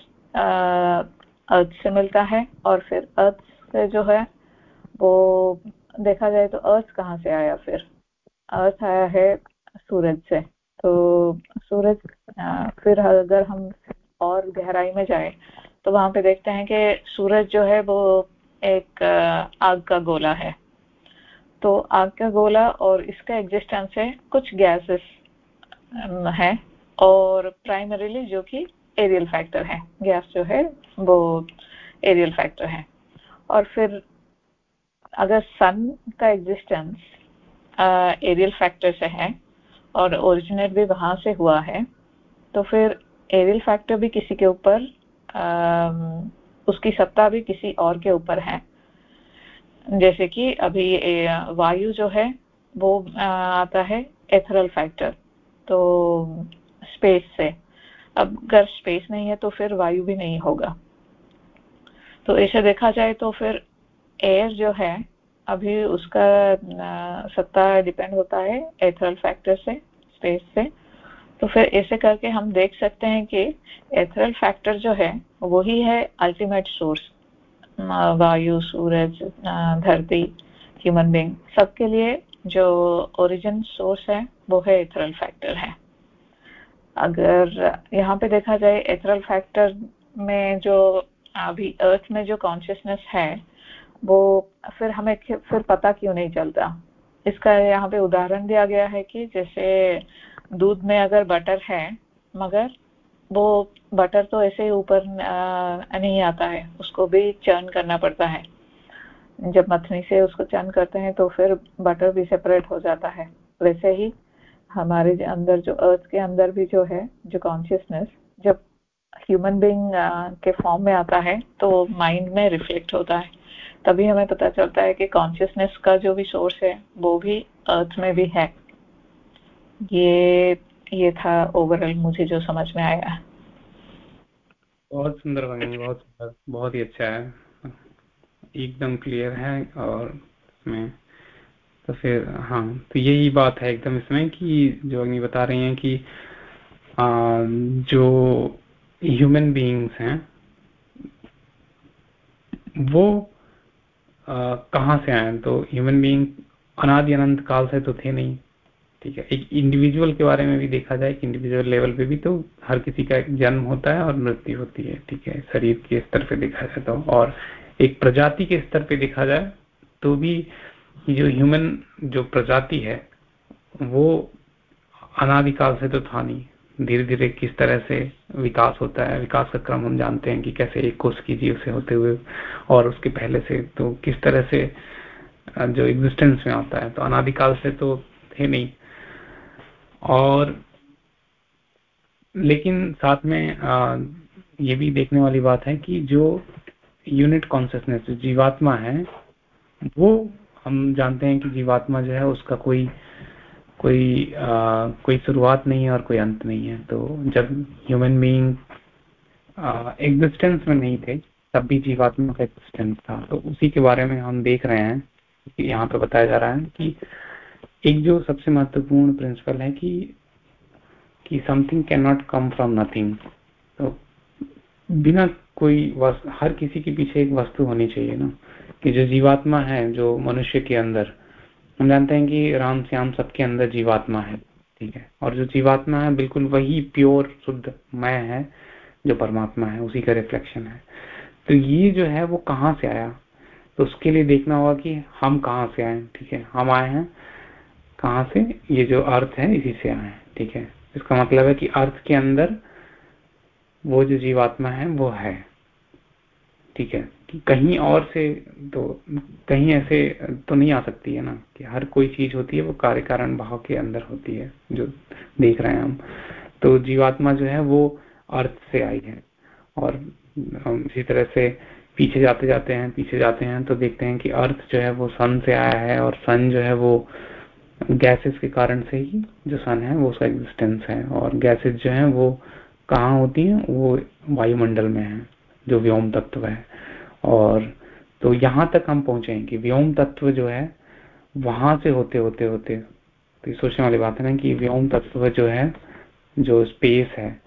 अर्थ से मिलता है और फिर अर्थ से जो है वो देखा जाए तो अर्थ कहाँ से आया फिर? अर्थ आया है सूरज से। तो सूरज फिर अगर हम और गहराई में जाए तो वहाँ पे देखते हैं कि सूरज जो है वो एक आग का गोला है। तो आग का गोला और इसका एग्जिस्टेंस है कुछ गैसेस है और प्राइमरीली जो कि एरियल फैक्टर है। गैस जो है वो एरियल फैक्टर है। और फिर अगर सन का एग्जिस्टेंस एरियल फैक्टर से है और ओरिजिनेट भी वहाँ से हुआ है तो फिर एरियल फैक्टर भी किसी के ऊपर उसकी सत्ता भी किसी और के ऊपर है। जैसे कि अभी वायु जो है, वो आता है एथरल फैक्टर तो स्पेस से। अब अगर स्पेस नहीं है तो फिर वायु भी नहीं होगा। तो ऐसे देखा जाए तो फिर एयर जो है, अभी उसका सत्ता डिपेंड होता है एथरल फैक्टर से स्पेस से। तो फिर ऐसे करके हम देख सकते हैं कि एथरल फैक्टर जो है, वही है अल्टीमेट सोर्स वायु, सूरज धरती ह्यूमन बींग सबके लिए जो ओरिजिन सोर्स है, वो है एथरल फैक्टर है। अगर यहाँ पे देखा जाए एथरल फैक्टर में जो अभी अर्थ में जो कॉन्शियसनेस है, वो फिर हमें फिर पता क्यों नहीं चलता? इसका यहाँ पे उदाहरण दिया गया है कि जैसे दूध में अगर बटर है, मगर वो बटर तो ऐसे ही ऊपर नहीं आता है, उसको भी चर्न करना पड़ता है। जब मथनी से उसको चर्न करते हैं तो फिर बटर भी सेपरेट हो जाता है। वैसे ही हमारे अंदर, जो अर्थ के अंदर भी जो है, जो कॉन्शियसनेस जब ह्यूमन बीइंग के फॉर्म में आता है तो माइंड में रिफ्लेक्ट होता है। तभी हमें पता चलता है कि कॉन्शियसनेस का जो भी सोर्स है, वो भी अर्थ में भी है। ये ये था ओवरऑल मुझे जो समझ में आया। बहुत सुंदर बहुत सुंदर बहुत ही अच्छा है। एकदम क्लियर है और इसमें तो फिर हाँ तो यही बात है एकदम इसमें कि जो अग्नि बता रही हैं कि आ, जो ह्यूमन बीइंग्स हैं वो कहाँ से आए तो ह्यूमन बीइंग अनादि अनंत काल से तो थे नहीं। ठीक है। एक इंडिविजुअल के बारे में भी देखा जाए कि इंडिविजुअल लेवल पे भी तो हर किसी का एक जन्म होता है और मृत्यु होती है, ठीक है। शरीर के स्तर पे देखा जाए तो। और एक प्रजाति के स्तर पे देखा जाए तो भी जो ह्यूमन जो प्रजाति है, वो अनादिकाल से तो था नहीं। धीरे धीरे किस तरह से विकास होता है, विकास का क्रम हम जानते हैं कि कैसे एक कोष की जीव से होते हुए और उसके पहले से तो किस तरह से, जो एग्जिस्टेंस में आता है। तो अनादिकाल से तो थे नहीं। और लेकिन साथ में आ, ये भी देखने वाली बात है कि जो यूनिट कॉन्सियसनेस जीवात्मा है वो हम जानते हैं कि जीवात्मा जो है उसका कोई कोई आ, कोई शुरुआत नहीं है और कोई अंत नहीं है। तो जब ह्यूमन बीइंग एग्जिस्टेंस में नहीं थे तब भी जीवात्मा का एग्जिस्टेंस था। तो उसी के बारे में हम देख रहे हैं कि यहाँ पे बताया जा रहा है कि एक जो सबसे महत्वपूर्ण प्रिंसिपल है कि कि something can not come from nothing तो बिना कोई हर किसी के पीछे एक वस्तु होनी चाहिए ना। कि जो जीवात्मा है, जो मनुष्य के अंदर, हम जानते हैं कि राम श्याम सबके अंदर जीवात्मा है, ठीक है? और जो जीवात्मा है, बिल्कुल वही प्योर शुद्ध, मैं है, जो परमात्मा है, उसी का रिफ्लेक्शन है। तो ये जो है, वो कहाँ से आया? तो उसके लिए देखना होगा कि हम कहाँ से आए, ठीक है? हम आए हैं कहाँ से? ये जो अर्थ है, इसी से आए ठीक है? इसका मतलब है कि अर्थ के अंदर वो जो जीवात्मा है, वो है, ठीक है? कि कहीं और से तो कहीं ऐसे तो नहीं आ सकती है ना? कि हर कोई चीज़ होती है, वो कार्य कारण भाव के अंदर होती है, जो देख रहे हैं हम। तो जीवात्मा जो है, वो अर्थ से आई है। और हम इसी तरह से पीछे जाते जाते हैं, पीछे जाते हैं तो देखते हैं कि अर्थ जो है, वो सन से आया है, और सन जो है, वो गैसेस के कारण से ही जो सन है, वो उसका एग्जिस्टेंस है। और गैसेस जो है, वो कहाँ होती हैं? वो वायुमंडल में है, जो व्योम तत्व है। और तो यहाँ तक हम पहुँचे कि व्योम तत्व जो है, वहाँ से होते होते होते तो सोचने वाली बात है ना कि व्योम तत्व जो है, जो स्पेस है,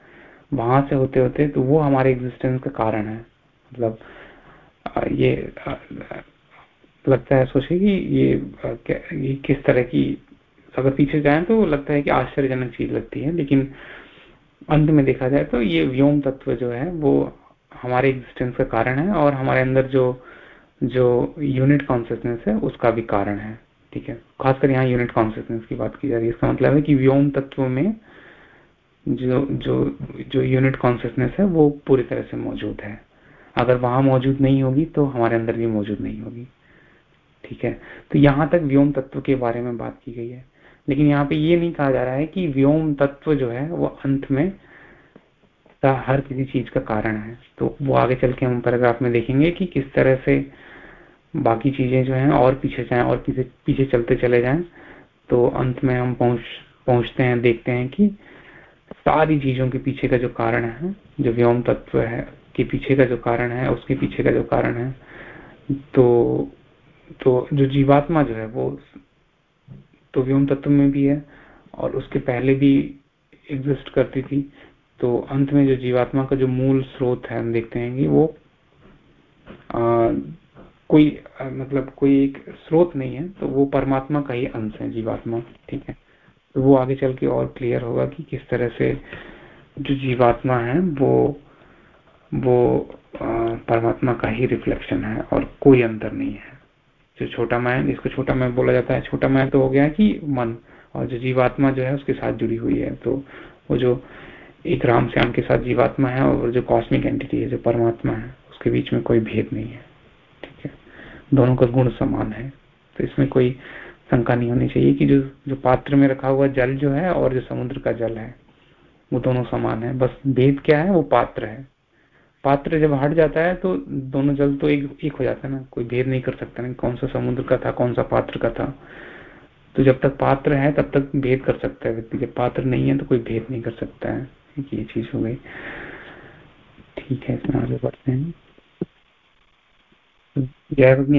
वहाँ से होते होते तो वो हमारे एग्जिस्टेंस का कारण है। मतलब ये लगता है सोचे कि ये, ये किस तरह की अगर पीछे जाए तो लगता है कि आश्चर्यजनक चीज़ लगती है लेकिन अंत में देखा जाए तो ये व्योम तत्व जो है वो हमारे एग्जिस्टेंस का कारण है और हमारे अंदर जो जो यूनिट कॉन्सियसनेस है उसका भी कारण है ठीक है? खासकर यहाँ यूनिट कॉन्सियसनेस की बात की जा रही है इसका मतलब है कि व्योम तत्व में जो जो जो यूनिट कॉन्सियसनेस है वो पूरी तरह से मौजूद है। अगर वहाँ मौजूद नहीं होगी तो हमारे अंदर भी मौजूद नहीं होगी। ठीक है? तो यहाँ तक व्योम तत्व के बारे में बात की गई है। लेकिन यहाँ पे ये नहीं कहा जा रहा है कि व्योम तत्व जो है, वो अंत में का हर किसी चीज़ का कारण है। तो वो आगे चल के हम पैराग्राफ में देखेंगे कि किस तरह से बाकी चीज़ें जो हैं, और पीछे जाएँ, और पीछे पीछे चलते चले जाएँ। तो अंत में हम पहुँच, पहुँचते हैं, देखते हैं कि सारी चीज़ों के पीछे का जो कारण है, जो व्योम तत्व है, के पीछे का जो कारण है, उसके पीछे का जो कारण है तो तो जो जीवात्मा जो है वो तो व्योम तत्व में भी है और उसके पहले भी एग्जिस्ट करती थी। तो अंत में जो जीवात्मा का जो मूल स्रोत है हम देखते हैं कि वो आ, कोई आ, मतलब कोई एक स्रोत नहीं है तो वो परमात्मा का ही अंश है जीवात्मा ठीक है? तो वो आगे चल के और क्लियर होगा कि किस तरह से जो जीवात्मा है वो वो परमात्मा का ही रिफ्लेक्शन है और कोई अंतर नहीं है। जो छोटा मैं जिसको छोटा मैं बोला जाता है, छोटा मैं तो हो गया कि मन, और जो जीवात्मा जो है उसके साथ जुड़ी हुई है। तो वो जो एक राम श्याम के साथ जीवात्मा है और जो कॉस्मिक एंटिटी है, जो परमात्मा है, उसके बीच में कोई भेद नहीं है, ठीक है? दोनों का गुण समान है। तो इसमें कोई शंका नहीं होनी चाहिए कि जो जो पात्र में रखा हुआ जल जो है और जो समुद्र का जल है, वो दोनों समान है। बस भेद क्या है? वो पात्र है। पात्र जब हट जाता है तो दोनों जल तो एक एक हो जाता है ना। कोई भेद नहीं कर सकता ना कौन सा समुद्र का था कौन सा पात्र का था। तो जब तक पात्र है तब तक भेद कर सकता है व्यक्ति। जब पात्र नहीं है तो कोई भेद नहीं कर सकता है। ये चीज़ हो गई। ठीक है इसमें आगे बढ़ते हैं।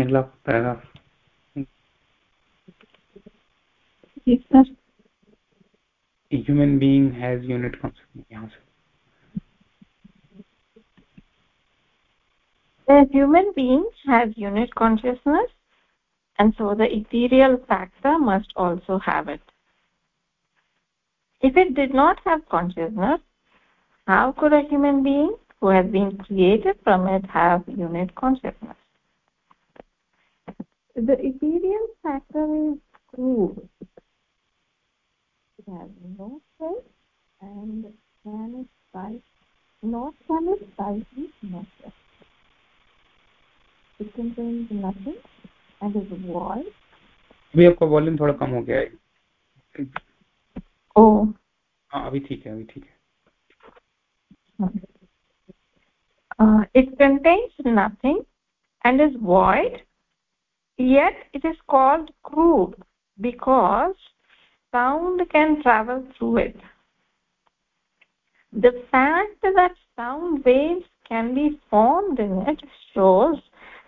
अगला paragraph human being has unit concept यहाँ से। The human being has unit consciousness and so the ethereal factor must also have it. If it did not have consciousness, how could a human being who has been created from it have unit consciousness? The ethereal factor is cool. It has no cell and can it size not can it cell It contains nothing and is void. अभी आपका volume थोड़ा कम हो गया है Oh. हाँ अभी ठीक है अभी ठीक है Uh, it contains nothing and is void yet it is called crude because sound can travel through it the fact that sound waves can be formed in it shows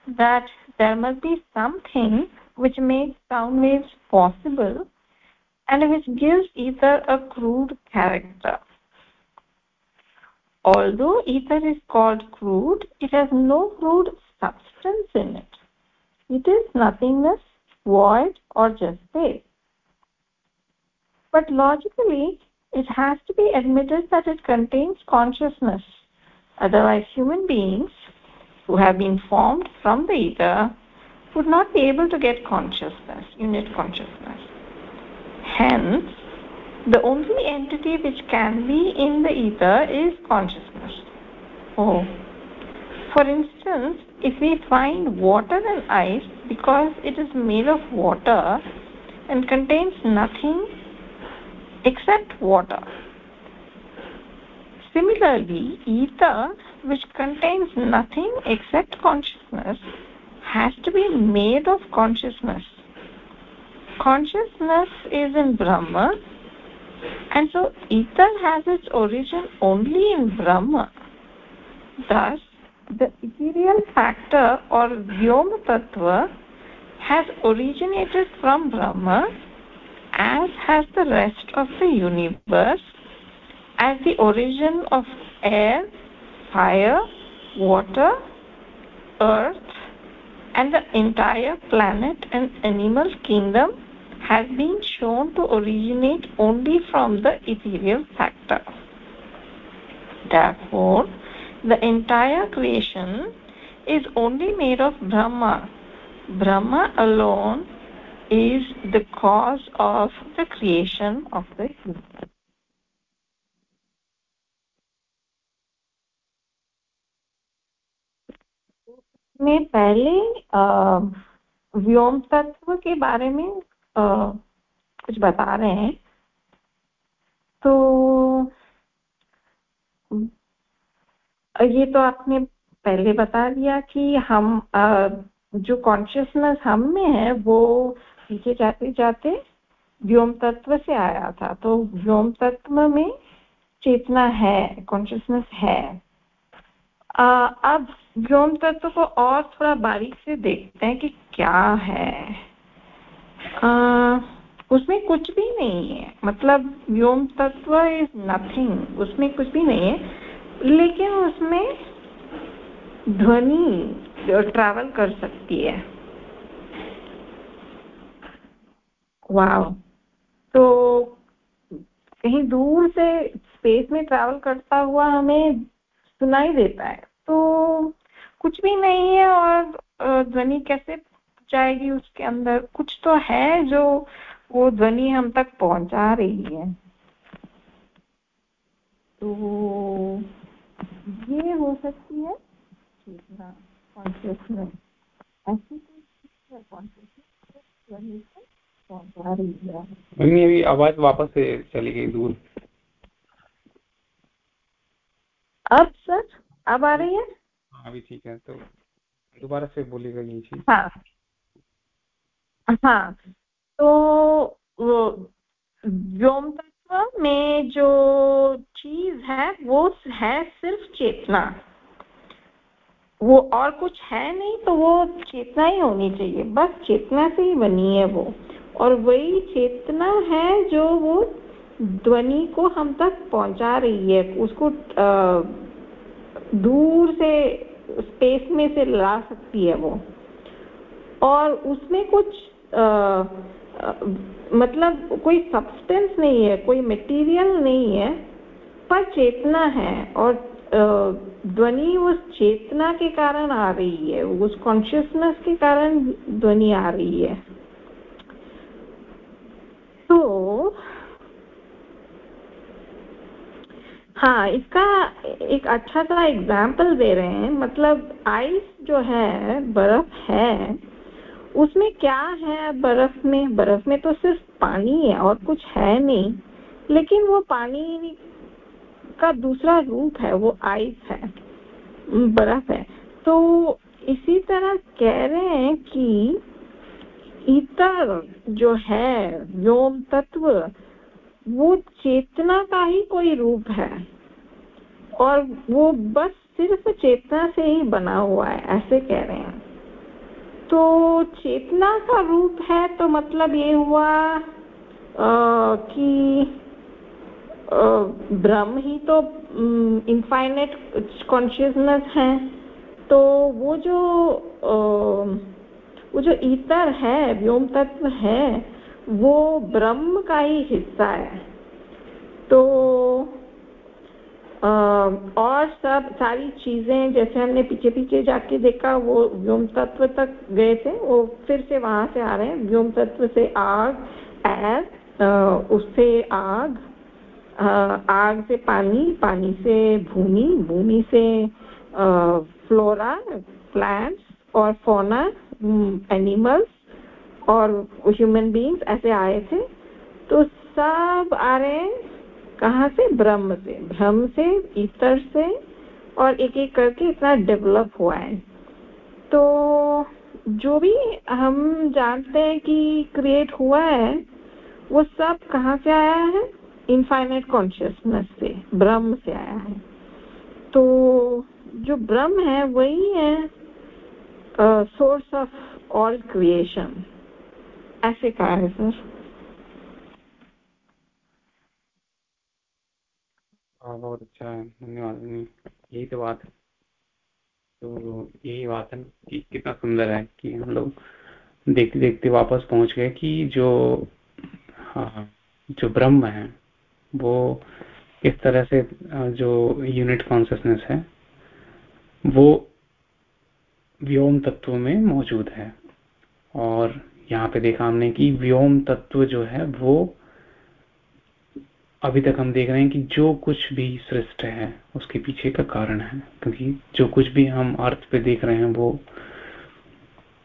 that there must be something which makes sound waves possible and which gives ether a crude character. Although ether is called crude it has no crude substance in it. It is nothingness void or just space but logically it has to be admitted that it contains consciousness. Otherwise human beings who have been formed from the ether would not be able to get consciousness unit consciousness. Hence the only entity which can be in the ether is consciousness. Oh. For instance if we find water and ice because it is made of water and contains nothing except water. Similarly ether which contains nothing except consciousness has to be made of consciousness. Consciousness is in brahma and so ether has its origin only in brahma. Thus the ethereal factor or vyoma tattva has originated from brahma as has the rest of the universe as the origin of air fire water earth and the entire planet and animal kingdom has been shown to originate only from the ethereal factor. Therefore the entire creation is only made of brahma. Brahma alone is the cause of the creation of the universe में पहले व्योम तत्व के बारे में आ, कुछ बता रहे हैं। तो ये तो आपने पहले बता दिया कि हम आ, जो कॉन्शियसनेस हम में है वो पीछे जाते जाते व्योम तत्व से आया था। तो व्योम तत्व में चेतना है कॉन्शियसनेस है। अब व्योम तत्व को और थोड़ा बारीक से देखते हैं कि क्या है। आ, उसमें कुछ भी नहीं है। मतलब व्योम तत्व इज़ नथिंग उसमें कुछ भी नहीं है। लेकिन उसमें ध्वनि ट्रैवल कर सकती है। वाह तो कहीं दूर से स्पेस में ट्रैवल करता हुआ हमें सुनाई देता है। तो कुछ भी नहीं है और ध्वनि कैसे जाएगी उसके अंदर? कुछ तो है जो वो ध्वनि हम तक पहुँचा रही है। तो ये हो सकती है। कॉन्शियसनेस ऐसी कोई कॉन्शियसनेस ध्वनि को पहुँचा रही है? अभी आवाज़ वापस से चली गई, दूर। अब सर अब आ रही है? हाँ अभी ठीक है तो दोबारा से बोलिएगा ये चीज़। हाँ। हाँ तो व्योम तत्व में जो चीज़ है वो है सिर्फ़ चेतना। वो और कुछ है नहीं तो वो चेतना ही होनी चाहिए। बस चेतना से ही बनी है वो। और वही चेतना है जो वो ध्वनि को हम तक पहुँचा रही है। उसको दूर से स्पेस में से ला सकती है वो। और उसमें कुछ आ, आ, मतलब कोई सब्सटेंस नहीं है कोई मटेरियल नहीं है पर चेतना है और ध्वनि उस चेतना के कारण आ रही है उस कॉन्शियसनेस के कारण ध्वनि आ रही है। तो हाँ इसका एक अच्छा सा एग्ज़ाम्पल दे रहे हैं। मतलब आइस जो है, बर्फ़ है, उसमें क्या है बर्फ़ में? बर्फ़ में तो सिर्फ़ पानी है और कुछ है नहीं, लेकिन वो पानी का दूसरा रूप है, वो आइस है, बर्फ़ है। तो इसी तरह कह रहे हैं कि इतर जो है व्योम तत्व वो चेतना का ही कोई रूप है। और वो बस सिर्फ़ चेतना से ही बना हुआ है ऐसे कह रहे हैं। तो चेतना का रूप है तो मतलब ये हुआ आ, कि ब्रह्म ही तो इनफाइनेट कॉन्शियसनेस है। तो वो जो आ, वो जो ईतर है व्योम तत्व है वो ब्रह्म का ही हिस्सा है। तो आ, और सब सारी चीज़ें जैसे हमने पीछे पीछे जाके देखा वो व्योम तत्व तक गए थे वो फिर से वहाँ से आ रहे हैं। व्योम तत्व से आग एर उससे आग आ, आग से पानी पानी से भूमि भूमि से आ, फ्लोरा प्लांट्स और फोना एनिमल्स और ह्यूमन बींग्स ऐसे आए थे तो सब आ रहे हैं कहाँ से? ब्रह्म से। ब्रह्म से इतर से, और एक एक करके इतना डेवलप हुआ है। तो जो भी हम जानते हैं कि क्रिएट हुआ है, वो सब कहाँ से आया है? इनफाइनाइट कॉन्शियसनेस से, ब्रह्म से आया है। तो जो ब्रह्म है, वही है सोर्स ऑफ़ ऑल क्रिएशन ऐसे कहा है सर। हाँ बहुत अच्छा है, धन्यवाद। यही तो बात है। तो यही बात है कि कितना सुंदर है कि हम लोग देखते देखते वापस पहुँच गए कि जो हाँ जो ब्रह्म है, वो किस तरह से जो यूनिट कॉन्सियसनेस है, वो व्योम तत्व में मौजूद है। और यहाँ पे देखा हमने कि व्योम तत्व जो है वो अभी तक हम देख रहे हैं कि जो कुछ भी सृष्ट है उसके पीछे का कारण है। क्योंकि जो कुछ भी हम अर्थ पे देख रहे हैं वो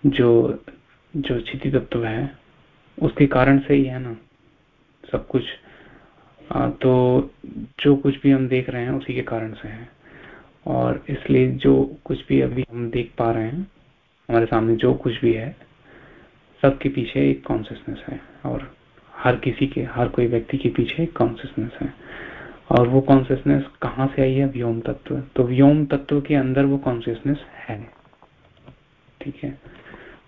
जो जो क्षिति तत्व है उसके कारण से ही है ना सब कुछ। आ, तो जो कुछ भी हम देख रहे हैं उसी के कारण से है। और इसलिए जो कुछ भी अभी हम देख पा रहे हैं हमारे सामने जो कुछ भी है सबके पीछे एक कॉन्सियसनेस है और हर किसी के हर कोई व्यक्ति के पीछे एक कॉन्सियसनेस है। और वो कॉन्सियसनेस कहाँ से आई है? व्योम तत्व। तो व्योम तत्व के अंदर वो कॉन्सियसनेस है। ठीक है?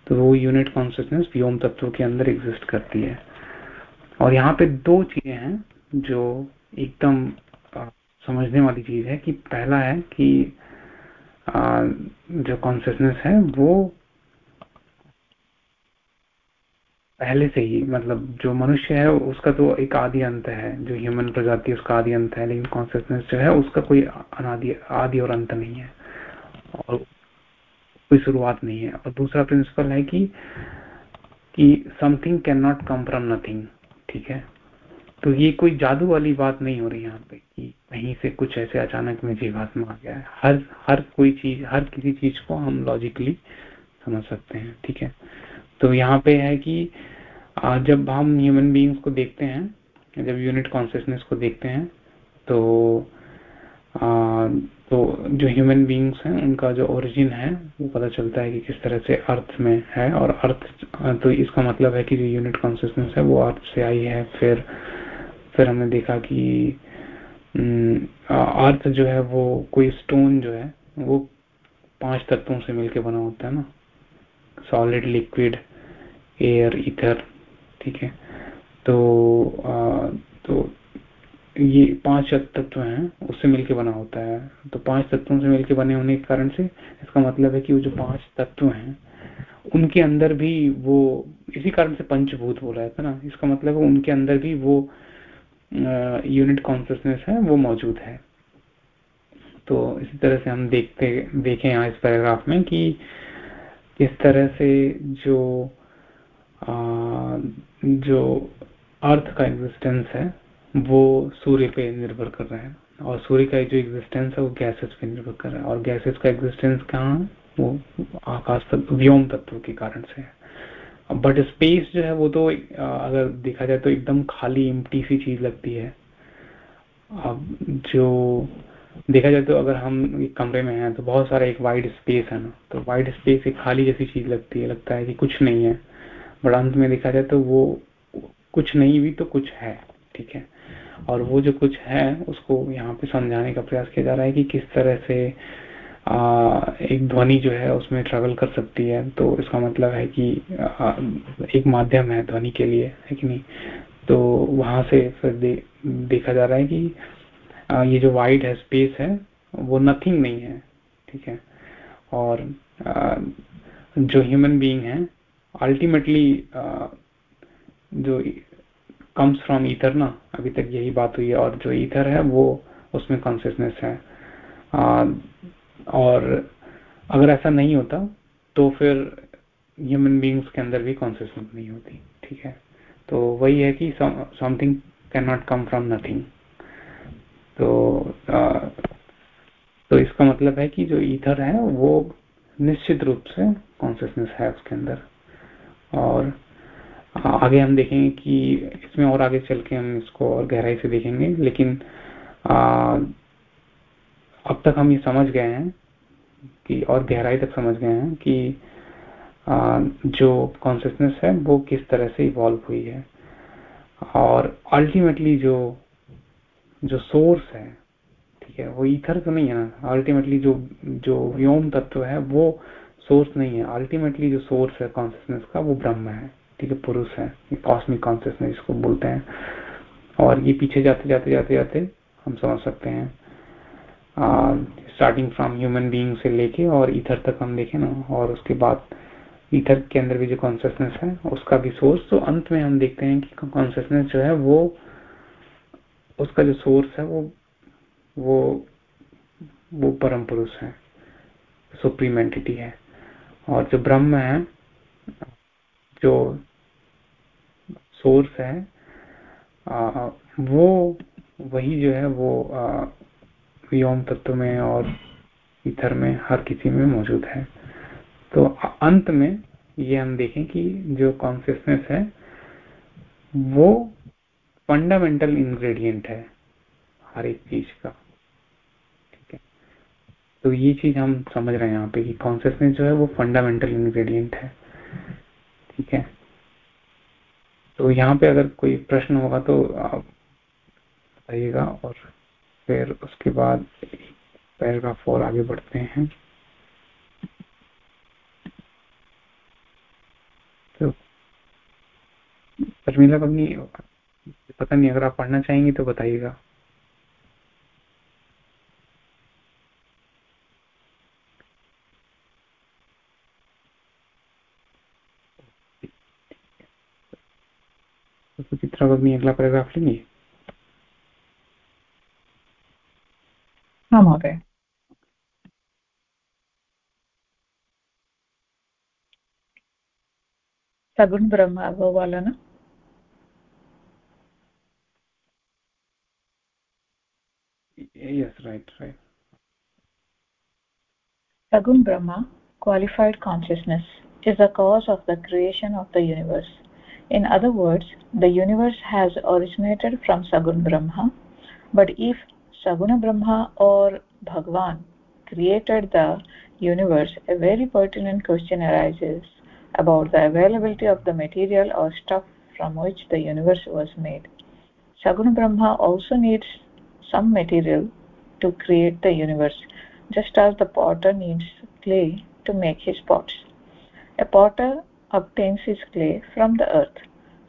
तो वो यूनिट कॉन्सियसनेस व्योम तत्व के अंदर एग्जिस्ट करती है। और यहाँ पे दो चीज़ें हैं जो एकदम समझने वाली चीज़ है कि पहला है कि आ, जो कॉन्सियसनेस है वो पहले से ही मतलब जो मनुष्य है, उसका तो एक आदि अंत है, जो ह्यूमन प्रजाति उसका आदि अंत है, लेकिन कॉन्सियसनेस जो है, उसका कोई अनादि, आदि और अंत नहीं है, और कोई शुरुआत नहीं है। और दूसरा प्रिंसिपल है कि कि something can not come from nothing ठीक है? तो ये कोई जादू वाली बात नहीं हो रही यहाँ पे, कि कहीं से कुछ ऐसे अचानक में जीवात्मा आ गया है। हर हर कोई चीज़, हर किसी चीज़ को हम लॉजिकली समझ सकते हैं, ठीक है? तो यहाँ पे है कि जब हम ह्यूमन बींग्स को देखते हैं जब यूनिट कॉन्सियसनेस को देखते हैं तो आ, तो जो ह्यूमन बींग्स हैं उनका जो ओरिजिन है वो पता चलता है कि किस तरह से अर्थ में है और अर्थ तो इसका मतलब है कि जो यूनिट कॉन्सियसनेस है वो अर्थ से आई है। फिर फिर हमने देखा कि अर्थ जो है वो कोई स्टोन जो है वो पाँच तत्वों से मिलकर बना होता है ना। सॉलिड लिक्विड एयर इथर ठीक है? तो आ, तो ये पाँच तत्व हैं उससे मिलके बना होता है। तो पाँच तत्वों से मिलके बने होने के कारण से इसका मतलब है कि वो जो पाँच तत्व हैं उनके अंदर भी वो इसी कारण से पंचभूत बोला है ना? इसका मतलब है उनके अंदर भी वो यूनिट कॉन्सियसनेस है वो मौजूद है। तो इसी तरह से हम देखते देखें यहाँ इस पैराग्राफ में कि किस तरह से जो जो अर्थ का एग्जिस्टेंस है, वो सूर्य पे निर्भर कर रहा है। और सूर्य का जो एग्जिस्टेंस है, वो गैसेस पे निर्भर कर रहा है। और गैसेस का एग्जिस्टेंस कहाँ है? वो आकाश तत्व व्योम तत्व के कारण से है। बट स्पेस जो है, वो तो अगर देखा जाए तो एकदम खाली इम्टी सी चीज़ लगती है। अब जो देखा जाए तो अगर हम एक कमरे में हैं तो बहुत सारा एक वाइड स्पेस है ना। तो वाइड स्पेस एक खाली जैसी चीज़ लगती है। लगता है कि कुछ नहीं है। बट अंत में देखा जाए तो वो कुछ नहीं भी तो कुछ है ठीक है? और वो जो कुछ है उसको यहाँ पे समझाने का प्रयास किया जा रहा है कि किस तरह से आ, एक ध्वनि जो है उसमें ट्रेवल कर सकती है। तो इसका मतलब है कि आ, एक माध्यम है ध्वनि के लिए है कि नहीं? तो वहाँ से फिर दे, देखा जा रहा है कि आ, ये जो वाइड है स्पेस है वो नथिंग नहीं है ठीक है? और आ, जो ह्यूमन बीइंग है अल्टीमेटली जो कम्स फ्रॉम ईथर ना अभी तक यही बात हुई है और जो ईथर है वो उसमें कॉन्सियसनेस है। आ, और अगर ऐसा नहीं होता तो फिर ह्यूमन बींग्स के अंदर भी कॉन्सियसनेस नहीं होती ठीक है? तो वही है कि something can not come from nothing तो आ, तो इसका मतलब है कि जो ईथर है वो निश्चित रूप से कॉन्सियसनेस है उसके अंदर। और आगे हम देखेंगे कि इसमें और आगे चल के हम इसको और गहराई से देखेंगे। लेकिन आ, अब तक हम ये समझ गए हैं कि और गहराई तक समझ गए हैं कि आ, जो कॉन्सियसनेस है वो किस तरह से इवॉल्व हुई है। और अल्टीमेटली जो जो सोर्स है ठीक है वो ईथर तो नहीं है ना। अल्टीमेटली जो जो व्योम तत्व है वो सोर्स नहीं है। अल्टीमेटली जो सोर्स है कॉन्सियसनेस का वो ब्रह्म है, ठीक है, पुरुष है कॉस्मिक कॉन्सियसनेस इसको बोलते हैं। और ये पीछे जाते जाते जाते जाते हम समझ सकते हैं स्टार्टिंग फ्रॉम ह्यूमन बीइंग से लेके और ईथर तक हम देखें ना, और उसके बाद ईथर के अंदर भी जो कॉन्सियसनेस है, उसका भी सोर्स तो अंत में हम देखते हैं कि कॉन्सियसनेस जो है वो, उसका जो सोर्स है वो वो वो परम पुरुष है सुप्रीम एंटिटी है। और जो ब्रह्म है जो सोर्स है आ, वो वही जो है वो व्योम तत्व में और इथर में हर किसी में मौजूद है। तो अंत में ये हम देखें कि जो कॉन्सियसनेस है वो फंडामेंटल इंग्रेडिएंट है हर एक चीज़ का। तो ये चीज़ हम समझ रहे हैं यहाँ पे कि कॉन्सियसनेस जो है वो फंडामेंटल इंग्रेडिएंट है। ठीक है? तो यहाँ पे अगर कोई प्रश्न होगा तो आप बताइएगा और फिर उसके बाद पैराग्राफ और आगे बढ़ते हैं। तो शर्मिला पत्नी पता नहीं, अगर आप पढ़ना चाहेंगे तो बताइएगा। तो सुचित्रा भगनी अगला पैराग्राफ लेंगे हाँ महोदय सगुण ब्रह्म वो वाला ना yes right right sagun brahma qualified consciousness is the cause of the creation of the universe in other words the universe has originated from sagun brahma. But if saguna brahma or bhagwan created the universe a very pertinent question arises about the availability of the material or stuff from which the universe was made. Saguna brahma also needs some material to create the universe just as the potter needs clay to make his pots. A potter obtains his clay from the earth.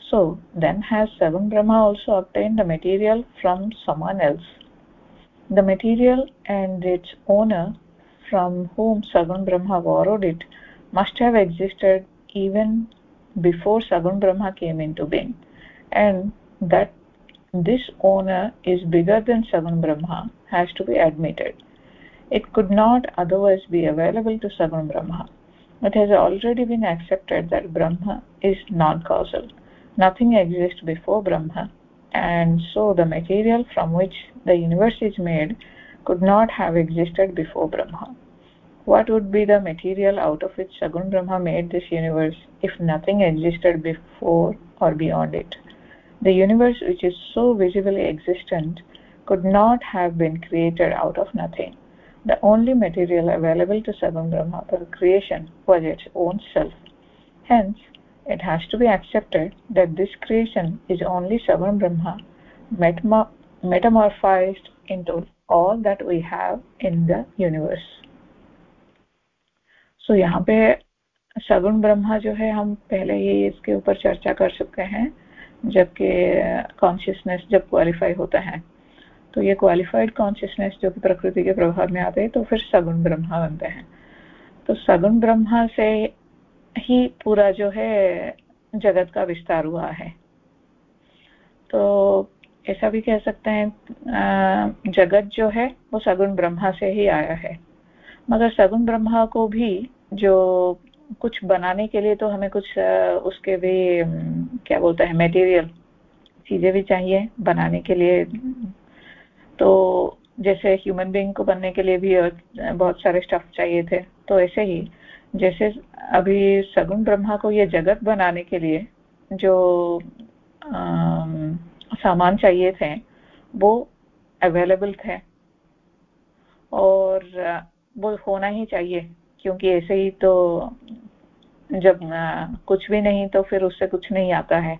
So then has sagun brahma also obtained the material from someone else. The material and its owner from whom sagun brahma borrowed it must have existed even before sagun brahma came into being. And that this owner is bigger than sagun brahma has to be admitted. It could not otherwise be available to sagun brahma it has already been accepted that brahma is non causal nothing exists before brahma. And so the material from which the universe is made could not have existed before brahma. What would be the material out of which sagun brahma made this universe if nothing existed before or beyond it? The universe which is so visibly existent could not have been created out of nothing the only material available to sagun brahma for creation was its own self hence it has to be accepted that this creation is only sagun brahma metamorphized into all that we have in the universe so यहाँ पे सगुण ब्रह्मा जो है हम पहले ही इसके ऊपर चर्चा कर चुके हैं जबकि कॉन्शियसनेस जब क्वालिफाई होता है तो ये क्वालिफाइड कॉन्शियसनेस जो कि प्रकृति के प्रभाव में आते हैं तो फिर सगुण ब्रह्मा बनते हैं। तो सगुण ब्रह्मा से ही पूरा जो है जगत का विस्तार हुआ है। तो ऐसा भी कह सकते हैं जगत जो है, वो सगुण ब्रह्मा से ही आया है। मगर सगुण ब्रह्मा को भी जो कुछ बनाने के लिए तो हमें कुछ उसके भी क्या बोलते हैं मटेरियल चीज़ें भी चाहिए बनाने के लिए। तो जैसे ह्यूमन बींग को बनने के लिए भी बहुत सारे स्टफ़ चाहिए थे तो ऐसे ही जैसे अभी सगुण ब्रह्मा को ये जगत बनाने के लिए जो आ, सामान चाहिए थे वो अवेलेबल थे। और वो होना ही चाहिए क्योंकि ऐसे ही तो जब कुछ भी नहीं तो फिर उससे कुछ नहीं आता है।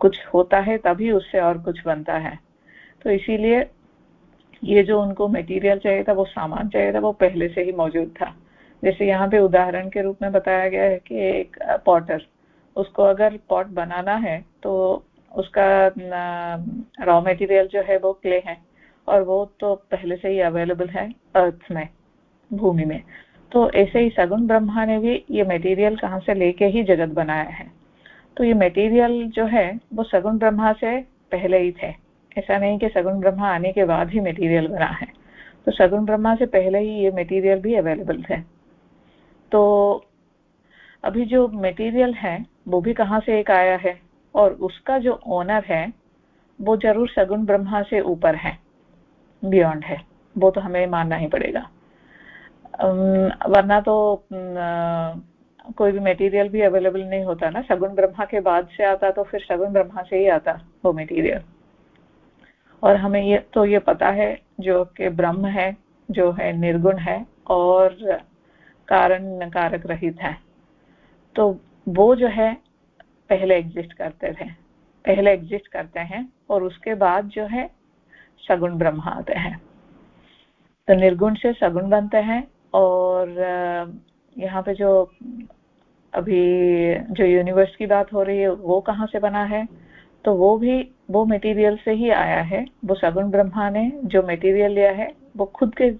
कुछ होता है तभी उससे और कुछ बनता है। तो इसीलिए ये जो उनको मटेरियल चाहिए था, वो सामान चाहिए था, वो पहले से ही मौजूद था। जैसे यहाँ पे उदाहरण के रूप में बताया गया है कि एक पॉटर उसको अगर पॉट बनाना है तो उसका रॉ मटेरियल जो है वो क्ले है, और वो तो पहले से ही अवेलेबल है अर्थ में, भूमि में। तो ऐसे ही सगुण ब्रह्मा ने भी ये मटेरियल कहाँ से लेके ही जगत बनाया है। तो ये मटेरियल जो है, वो सगुण ब्रह्मा से पहले ही थे। ऐसा नहीं कि सगुण ब्रह्मा आने के बाद ही मटेरियल बना है। तो सगुण ब्रह्मा से पहले ही ये मटेरियल भी अवेलेबल थे तो अभी जो मटेरियल है, वो भी कहाँ से एक आया है? और उसका जो ओनर है, वो ज़रूर सगुण ब्रह्मा से ऊपर है। बियॉन्ड है। वो तो हमें मानना ही पड़ेगा। वरना तो कोई भी मटेरियल भी अवेलेबल नहीं होता ना। सगुण ब्रह्मा के बाद से आता तो फिर सगुण ब्रह्मा से ही आता वो मटेरियल और हमें ये तो ये पता है जो कि ब्रह्म है, जो है निर्गुण है और कारण कारक रहित है। तो वो जो है, पहले एग्जिस्ट करते थे। पहले एग्जिस्ट करते हैं और उसके बाद जो है, सगुण ब्रह्म आते हैं। तो निर्गुण से सगुण बनते हैं और यहाँ पे जो अभी जो यूनिवर्स की बात हो रही है, वो कहाँ से बना है? तो वो भी, वो मटेरियल से ही आया है। वो सगुण ब्रह्मा ने जो मटेरियल लिया है, वो खुद के,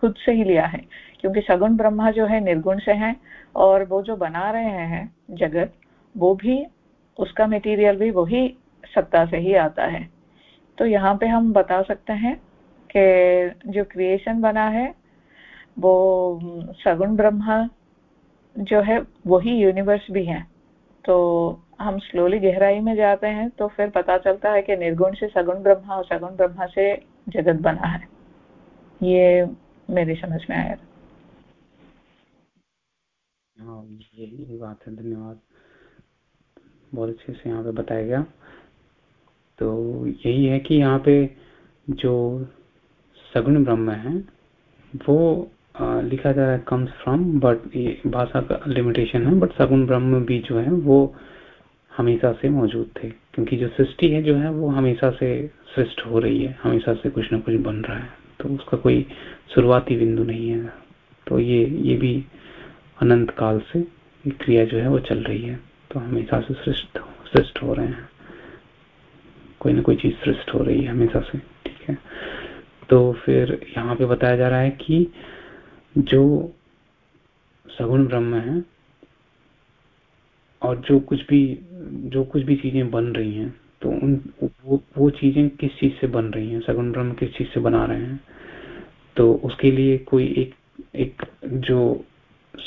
खुद से ही लिया है। क्योंकि सगुण ब्रह्मा जो है निर्गुण से है और वो जो बना रहे हैं जगत, वो भी, उसका मटेरियल भी वही सत्ता से ही आता है। तो यहाँ पे हम बता सकते हैं कि जो क्रिएशन बना है, वो, सगुण ब्रह्मा जो है, वही यूनिवर्स भी है। तो हम स्लोली गहराई में जाते हैं तो फिर पता चलता है कि निर्गुण से सगुण ब्रह्मा और सगुण ब्रह्मा से जगत बना है। ये मेरी समझ में आया हाँ यही बात है धन्यवाद। बहुत अच्छे से यहाँ पे बताया गया। तो यही है कि यहाँ पे जो सगुण ब्रह्म है वो आ, लिखा जा रहा है कम्स फ्रॉम बट ये भाषा का लिमिटेशन है बट सगुण ब्रह्म भी जो है वो हमेशा से मौजूद थे, क्योंकि जो सृष्टि है जो है, वो हमेशा से सृष्ट हो रही है, हमेशा से कुछ ना कुछ बन रहा है। तो उसका कोई शुरुआती बिंदु नहीं है। तो ये ये भी अनंत काल से क्रिया जो है, वो चल रही है। तो हमेशा से सृष्ट सृष्ट हो रहे हैं। कोई ना कोई चीज़ सृष्ट हो रही है हमेशा से, ठीक है? तो फिर यहाँ पे बताया जा रहा है कि जो सगुण ब्रह्म है, और जो कुछ भी जो कुछ भी चीज़ें बन रही हैं तो उन, वो वो चीज़ें किस चीज़ से बन रही हैं? सगुण ब्रह्म किस चीज़ से बना रहे हैं? तो उसके लिए कोई एक एक जो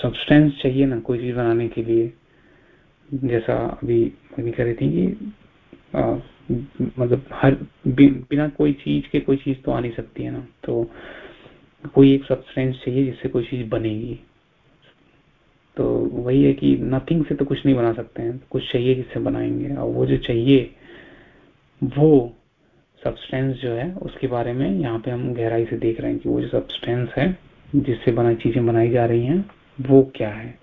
सब्सटेंस चाहिए ना, कोई चीज़ बनाने के लिए, जैसा अभी अभी कह रही थी कि मतलब हर बिना कोई चीज़ के कोई चीज़ तो आ नहीं सकती है ना तो कोई एक सब्सटेंस चाहिए जिससे कोई चीज़ बनेगी। तो वही है कि नथिंग से तो कुछ नहीं बना सकते हैं कुछ चाहिए जिससे बनाएँगे? और वो जो चाहिए, वो सब्सटेंस जो है, उसके बारे में यहाँ पे हम गहराई से देख रहे हैं कि वो जो सब्सटेंस है, जिससे बना चीज़ें बनाई जा रही हैं, वो क्या है?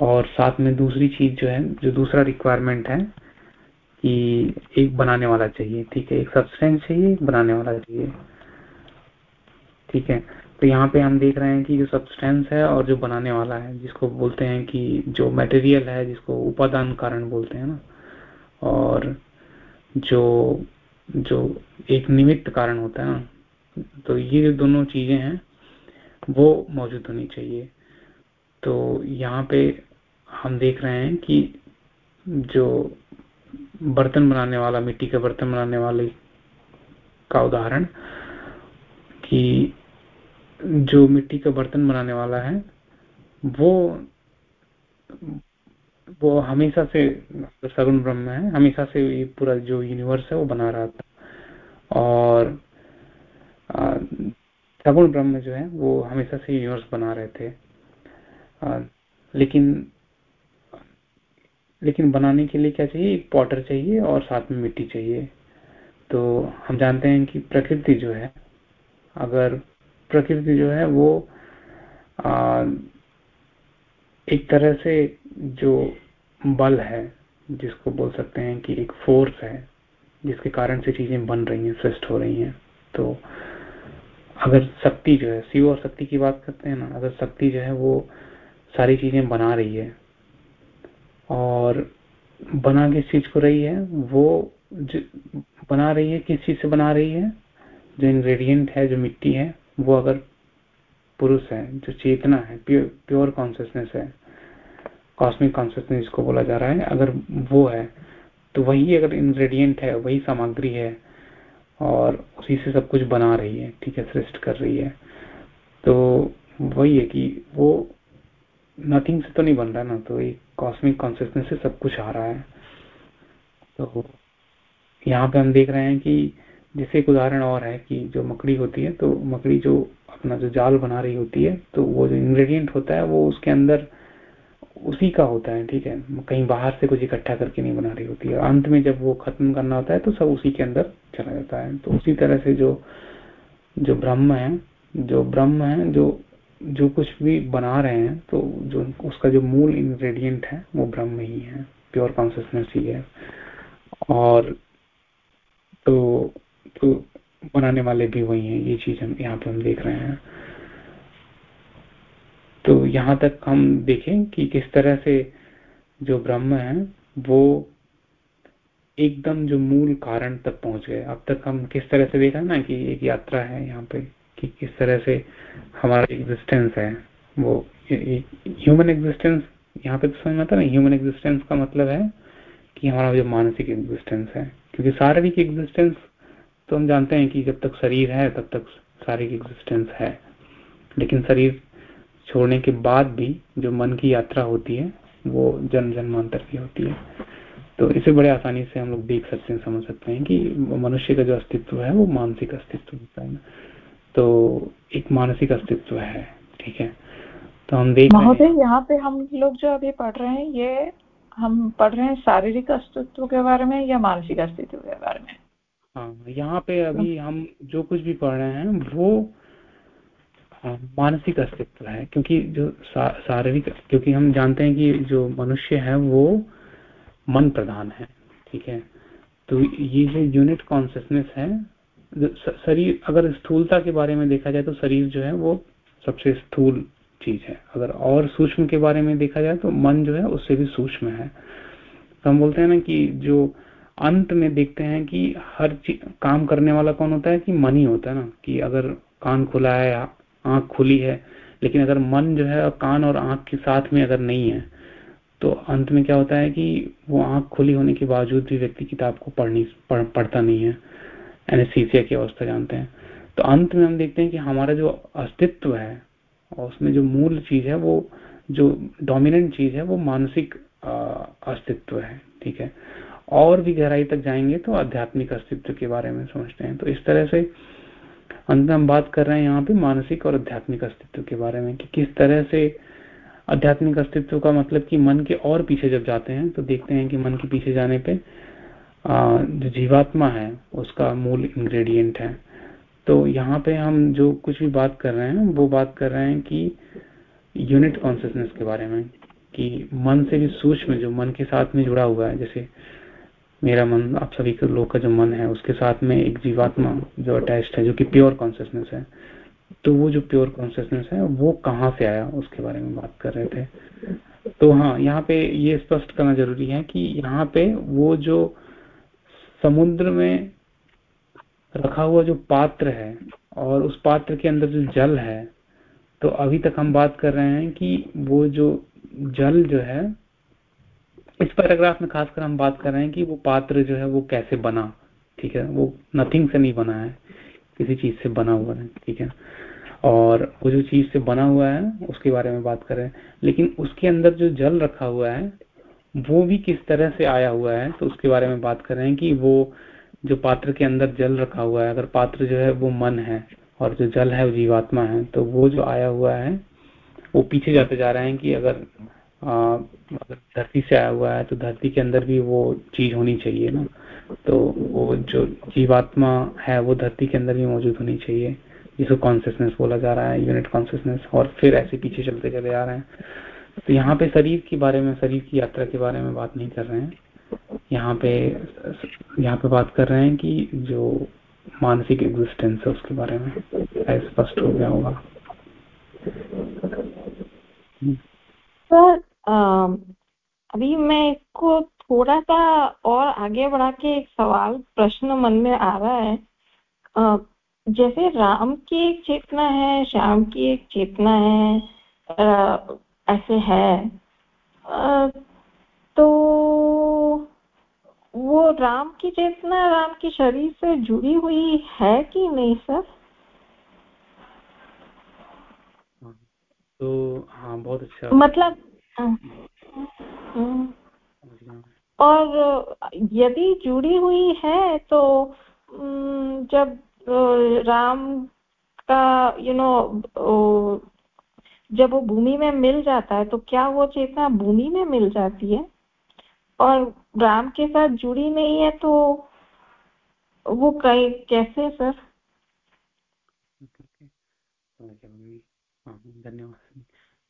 और साथ में दूसरी चीज़ जो है, जो दूसरा रिक्वायरमेंट है कि एक बनाने वाला चाहिए, ठीक है? एक सब्सटेंस चाहिए बनाने वाला चाहिए, ठीक है? तो यहाँ पे हम देख रहे हैं कि जो सब्सटेंस है और जो बनाने वाला है, जिसको बोलते हैं कि जो मटेरियल है, जिसको उपादान कारण बोलते हैं ना, और जो जो एक निमित्त कारण होता है ना तो ये जो दोनों चीज़ें हैं, वो मौजूद होनी चाहिए। तो यहाँ पे हम देख रहे हैं कि जो बर्तन बनाने वाला, मिट्टी का बर्तन बनाने वाले का उदाहरण कि जो मिट्टी का बर्तन बनाने वाला है वो वो हमेशा से सगुण ब्रह्म है हमेशा से ये पूरा जो यूनिवर्स है वो बना रहा था। और सगुण ब्रह्म जो है वो हमेशा से यूनिवर्स बना रहे थे। आ, लेकिन लेकिन बनाने के लिए क्या चाहिए? एक पॉटर चाहिए और साथ में मिट्टी चाहिए। तो हम जानते हैं कि प्रकृति जो है अगर प्रकृति जो है वो आ, एक तरह से जो बल है जिसको बोल सकते हैं कि एक फोर्स है जिसके कारण से चीज़ें बन रही हैं सृष्ट हो रही हैं। तो अगर शक्ति जो है शिव और शक्ति की बात करते हैं ना अगर शक्ति जो है वो सारी चीज़ें बना रही है और बना किस चीज़ को रही है वो बना रही है किस चीज़ से बना रही है जो इंग्रेडिएंट है जो मिट्टी है वो अगर पुरुष है, जो चेतना है प्योर प्योर कॉन्सियसनेस है कॉस्मिक कॉन्सियसनेस जिसको बोला जा रहा है, अगर वो है तो वही अगर इंग्रेडिएंट है, वही सामग्री है, और उसी से सब कुछ बना रही है, ठीक है, सृष्ट कर रही है तो वही है कि वो नथिंग से तो नहीं बन रहा ना तो एक कॉस्मिक कॉन्सियसनेस से सब कुछ आ रहा है। तो यहाँ पे हम देख रहे हैं कि जैसे एक उदाहरण और है कि जो मकड़ी होती है तो मकड़ी जो अपना जो जाल बना रही होती है तो वो जो इंग्रेडिएंट होता है, वो उसके अंदर उसी का होता है, ठीक है? कहीं बाहर से कुछ इकट्ठा करके नहीं बना रही होती है। अंत में जब वो खत्म करना होता है तो सब उसी के अंदर चला जाता है। तो उसी तरह से जो जो ब्रह्म है, जो ब्रह्म है, जो जो कुछ भी बना रहे हैं तो जो उसका जो मूल इंग्रेडिएंट है, वो ब्रह्म ही है। प्योर कॉन्सियसनेस ही है। और तो तो बनाने वाले भी वही हैं, ये चीज़ हम, यहाँ पे हम देख रहे हैं। तो यहाँ तक हम देखें कि किस तरह से जो ब्रह्म है, वो एकदम जो मूल कारण तक पहुँच गए। अब तक हम किस तरह से देखा ना कि एक यात्रा है यहाँ पे, कि किस तरह से हमारा एग्जिस्टेंस है, वो ह्यूमन एग्जिस्टेंस यहाँ पे तो समझ में आता ना ह्यूमन एग्जिस्टेंस का मतलब है कि हमारा जो मानसिक एग्जिस्टेंस है, क्योंकि शारीरिक एग्जिस्टेंस तो हम जानते हैं कि जब तक शरीर है, तब तक शारीरिक एग्जिस्टेंस है। लेकिन शरीर छोड़ने के बाद भी जो मन की यात्रा होती है, वो जन्म जन्मांतर की होती है। तो इसे बड़े आसानी से हम लोग देख सकते हैं, समझ सकते हैं कि मनुष्य का जो अस्तित्व है, वो मानसिक अस्तित्व होता है तो एक मानसिक अस्तित्व है, ठीक है? तो हम देख महोदय, यहाँ पे हम लोग जो अभी पढ़ रहे हैं, ये हम पढ़ रहे हैं शारीरिक अस्तित्व के बारे में या मानसिक अस्तित्व के बारे में? हाँ यहाँ पे अभी हम जो कुछ भी पढ़ रहे हैं वो हाँ, मानसिक अस्तित्व है क्योंकि जो शारीरिक क्योंकि हम जानते हैं कि जो मनुष्य है वो मन प्रधान है ठीक है? तो ये जो यूनिट कॉन्सियसनेस है शरीर अगर स्थूलता के बारे में देखा जाए तो शरीर जो है वो सबसे स्थूल चीज़ है। अगर और सूक्ष्म के बारे में देखा जाए तो मन जो है उससे भी सूक्ष्म है। तो हम बोलते हैं ना कि जो अंत में देखते हैं कि हर काम करने वाला कौन होता है कि मन ही होता है ना कि अगर कान खुला है आँख खुली है लेकिन अगर मन जो है कान और आँख के साथ में अगर नहीं है तो अंत में क्या होता है कि वो आँख खुली होने के बावजूद भी व्यक्ति किताब को पढ़नी पढ़, पढ़ता नहीं है एनेस्थीसिया की अवस्था जानते हैं। तो अंत में हम देखते हैं कि हमारा जो अस्तित्व है और उसमें जो मूल चीज़ है वो जो डोमिनेंट चीज़ है वो मानसिक अस्तित्व है ठीक है? और भी गहराई तक जाएँगे तो आध्यात्मिक अस्तित्व के बारे में सोचते हैं। तो इस तरह से अंत हम बात कर रहे हैं यहाँ पे मानसिक और आध्यात्मिक अस्तित्व के बारे में कि किस तरह से आध्यात्मिक अस्तित्व का मतलब कि मन के और पीछे जब जाते हैं तो देखते हैं कि मन के पीछे जाने पे जो जीवात्मा है, उसका मूल इंग्रेडिएंट है। तो यहाँ पे हम जो कुछ भी बात कर रहे हैं, वो बात कर रहे हैं कि यूनिट कॉन्सियसनेस के बारे में, कि मन से भी सूक्ष्म जो मन के साथ में जुड़ा हुआ है, जैसे मेरा मन, आप सभी के लोग का जो मन है, उसके साथ में एक जीवात्मा जो अटैच्ड है, जो कि प्योर कॉन्सियसनेस है। तो वो जो प्योर कॉन्सियसनेस है, वो कहाँ से आया? उसके बारे में बात कर रहे थे। तो हाँ यहाँ पे ये स्पष्ट करना ज़रूरी है कि यहाँ पे वो जो समुद्र में रखा हुआ जो पात्र है और उस पात्र के अंदर जो जल है तो अभी तक हम बात कर रहे हैं कि वो जो जल जो है इस पैराग्राफ में खासकर हम बात कर रहे हैं कि वो पात्र जो है वो कैसे बना, ठीक है? वो नथिंग से नहीं बना है, किसी चीज़ से बना हुआ है, ठीक है? और वो जो चीज़ से बना हुआ है, उसके बारे में बात कर लेकिन उसके अंदर जो जल रखा हुआ है, वो भी किस तरह से आया हुआ है तो उसके बारे में बात कर रहे हैं कि वो जो पात्र के अंदर जल रखा हुआ है, अगर पात्र जो है वो मन है और जो जल है वो जीवात्मा है तो वो जो आया हुआ है, वो पीछे जाते जा रहे हैं कि अगर धरती से आया हुआ है तो धरती के अंदर भी वो चीज़ होनी चाहिए ना। तो वो जो जीवात्मा है, वो धरती के अंदर भी मौजूद होनी चाहिए। जिसको कॉन्सियसनेस बोला जा रहा है यूनिट कॉन्सियसनेस और फिर ऐसे पीछे चलते चले जा रहे हैं। तो यहाँ पे शरीर के बारे में, शरीर की यात्रा के बारे में बात नहीं कर रहे हैं। यहाँ पे यहाँ पे बात कर रहे हैं कि जो मानसिक एग्जिस्टेंस है, उसके बारे में स्पष्ट हो गया होगा। अभी मैं इसको थोड़ा सा और आगे बढ़ा के एक सवाल प्रश्न मन में आ रहा है। आ, जैसे राम की एक चेतना है श्याम की एक चेतना है आ, ऐसे है। आ, तो वो राम की चेतना राम के शरीर से जुड़ी हुई है कि नहीं सर? तो हाँ बहुत अच्छा। मतलब। और यदि जुड़ी हुई है तो जब राम का यू नो जब वो भूमि में मिल जाता है तो क्या वो चेतना भूमि में मिल जाती है? और राम के साथ जुड़ी नहीं है तो वो कई कैसे सर? हाँ, धन्यवाद।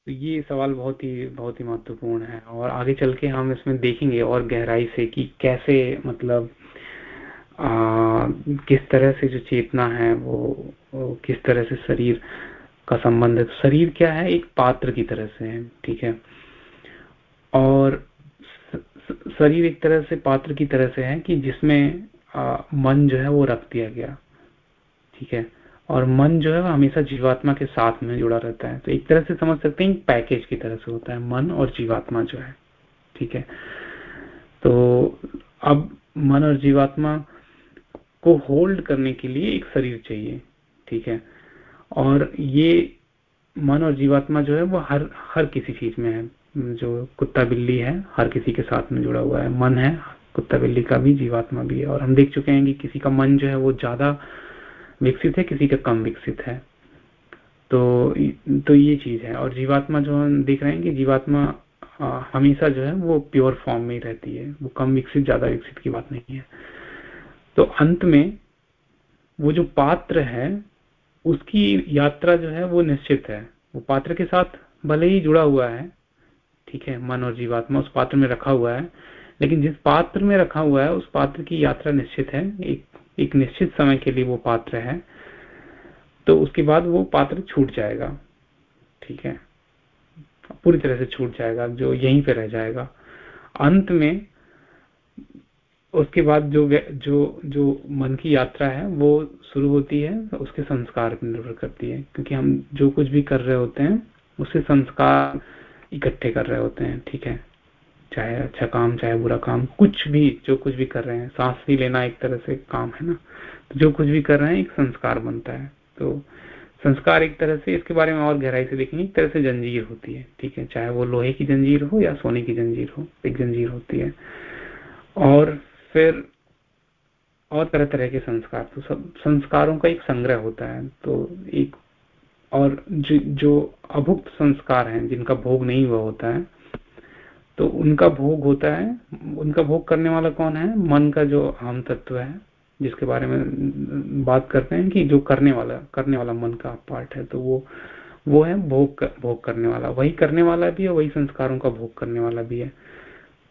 तो ये सवाल बहुत ही बहुत ही महत्वपूर्ण है और आगे चल के हम इसमें देखेंगे और गहराई से कि कैसे मतलब आ, किस तरह से जो चेतना है वो, वो किस तरह से शरीर का संबंध है। शरीर क्या है? एक पात्र की तरह से है ठीक है? और शरीर एक तरह से पात्र की तरह से है कि जिसमें आ, मन जो है वो रख दिया गया ठीक है? और मन जो है वो हमेशा जीवात्मा के साथ में जुड़ा रहता है। तो एक तरह से समझ सकते हैं पैकेज की तरह से होता है, मन और जीवात्मा जो है। ठीक है? तो अब मन और जीवात्मा को होल्ड करने के लिए एक शरीर चाहिए। ठीक है? और ये मन और जीवात्मा जो है वो हर हर किसी चीज़ में है। जो कुत्ता बिल्ली है, हर किसी के साथ में जुड़ा हुआ है। मन है, कुत्ता बिल्ली का भी, जीवात्मा भी है। और हम देख चुके हैं कि किसी का मन जो है वो ज़्यादा विकसित है, किसी का कम विकसित है। तो तो ये चीज़ है। और जीवात्मा जो हम देख रहे हैं कि जीवात्मा हमेशा जो है वो प्योर फॉर्म में ही रहती है। वो कम विकसित, ज़्यादा विकसित की बात नहीं है। तो अंत में वो जो पात्र है, उसकी यात्रा जो है वो निश्चित है। वो पात्र के साथ भले ही जुड़ा हुआ है, ठीक है, मन और जीवात्मा उस पात्र में रखा हुआ है, लेकिन जिस पात्र में रखा हुआ है, उस पात्र की यात्रा निश्चित है। एक एक निश्चित समय के लिए वो पात्र है तो उसके बाद वो पात्र छूट जाएगा, ठीक है? पूरी तरह से छूट जाएगा, जो यहीं पे रह जाएगा। अंत में उसके बाद जो जो जो मन की यात्रा है, वो शुरू होती है, उसके संस्कार पर निर्भर करती है। क्योंकि हम जो कुछ भी कर रहे होते हैं, उससे संस्कार इकट्ठे कर रहे होते हैं, ठीक है? चाहे अच्छा काम चाहे बुरा काम कुछ भी जो कुछ भी कर रहे हैं सांस भी लेना एक तरह से काम है ना? तो जो कुछ भी कर रहे हैं एक संस्कार बनता है। तो संस्कार एक तरह से इसके बारे में और गहराई से देखेंगे एक तरह से जंजीर होती है ठीक है? चाहे वो लोहे की जंजीर हो या सोने की जंजीर हो एक जंजीर होती है। और फिर और तरह तरह के संस्कार तो सब संस्कारों का एक संग्रह होता है। तो एक और जो, अभुक्त संस्कार हैं जिनका भोग नहीं हुआ होता है तो उनका भोग होता है, उनका भोग करने वाला कौन है? मन का जो आम तत्व है, जिसके बारे में बात करते हैं कि जो करने वाला करने वाला मन का पार्ट है तो वो वो है भोग भोग करने वाला। वही करने वाला भी है, वही संस्कारों का भोग करने वाला भी है।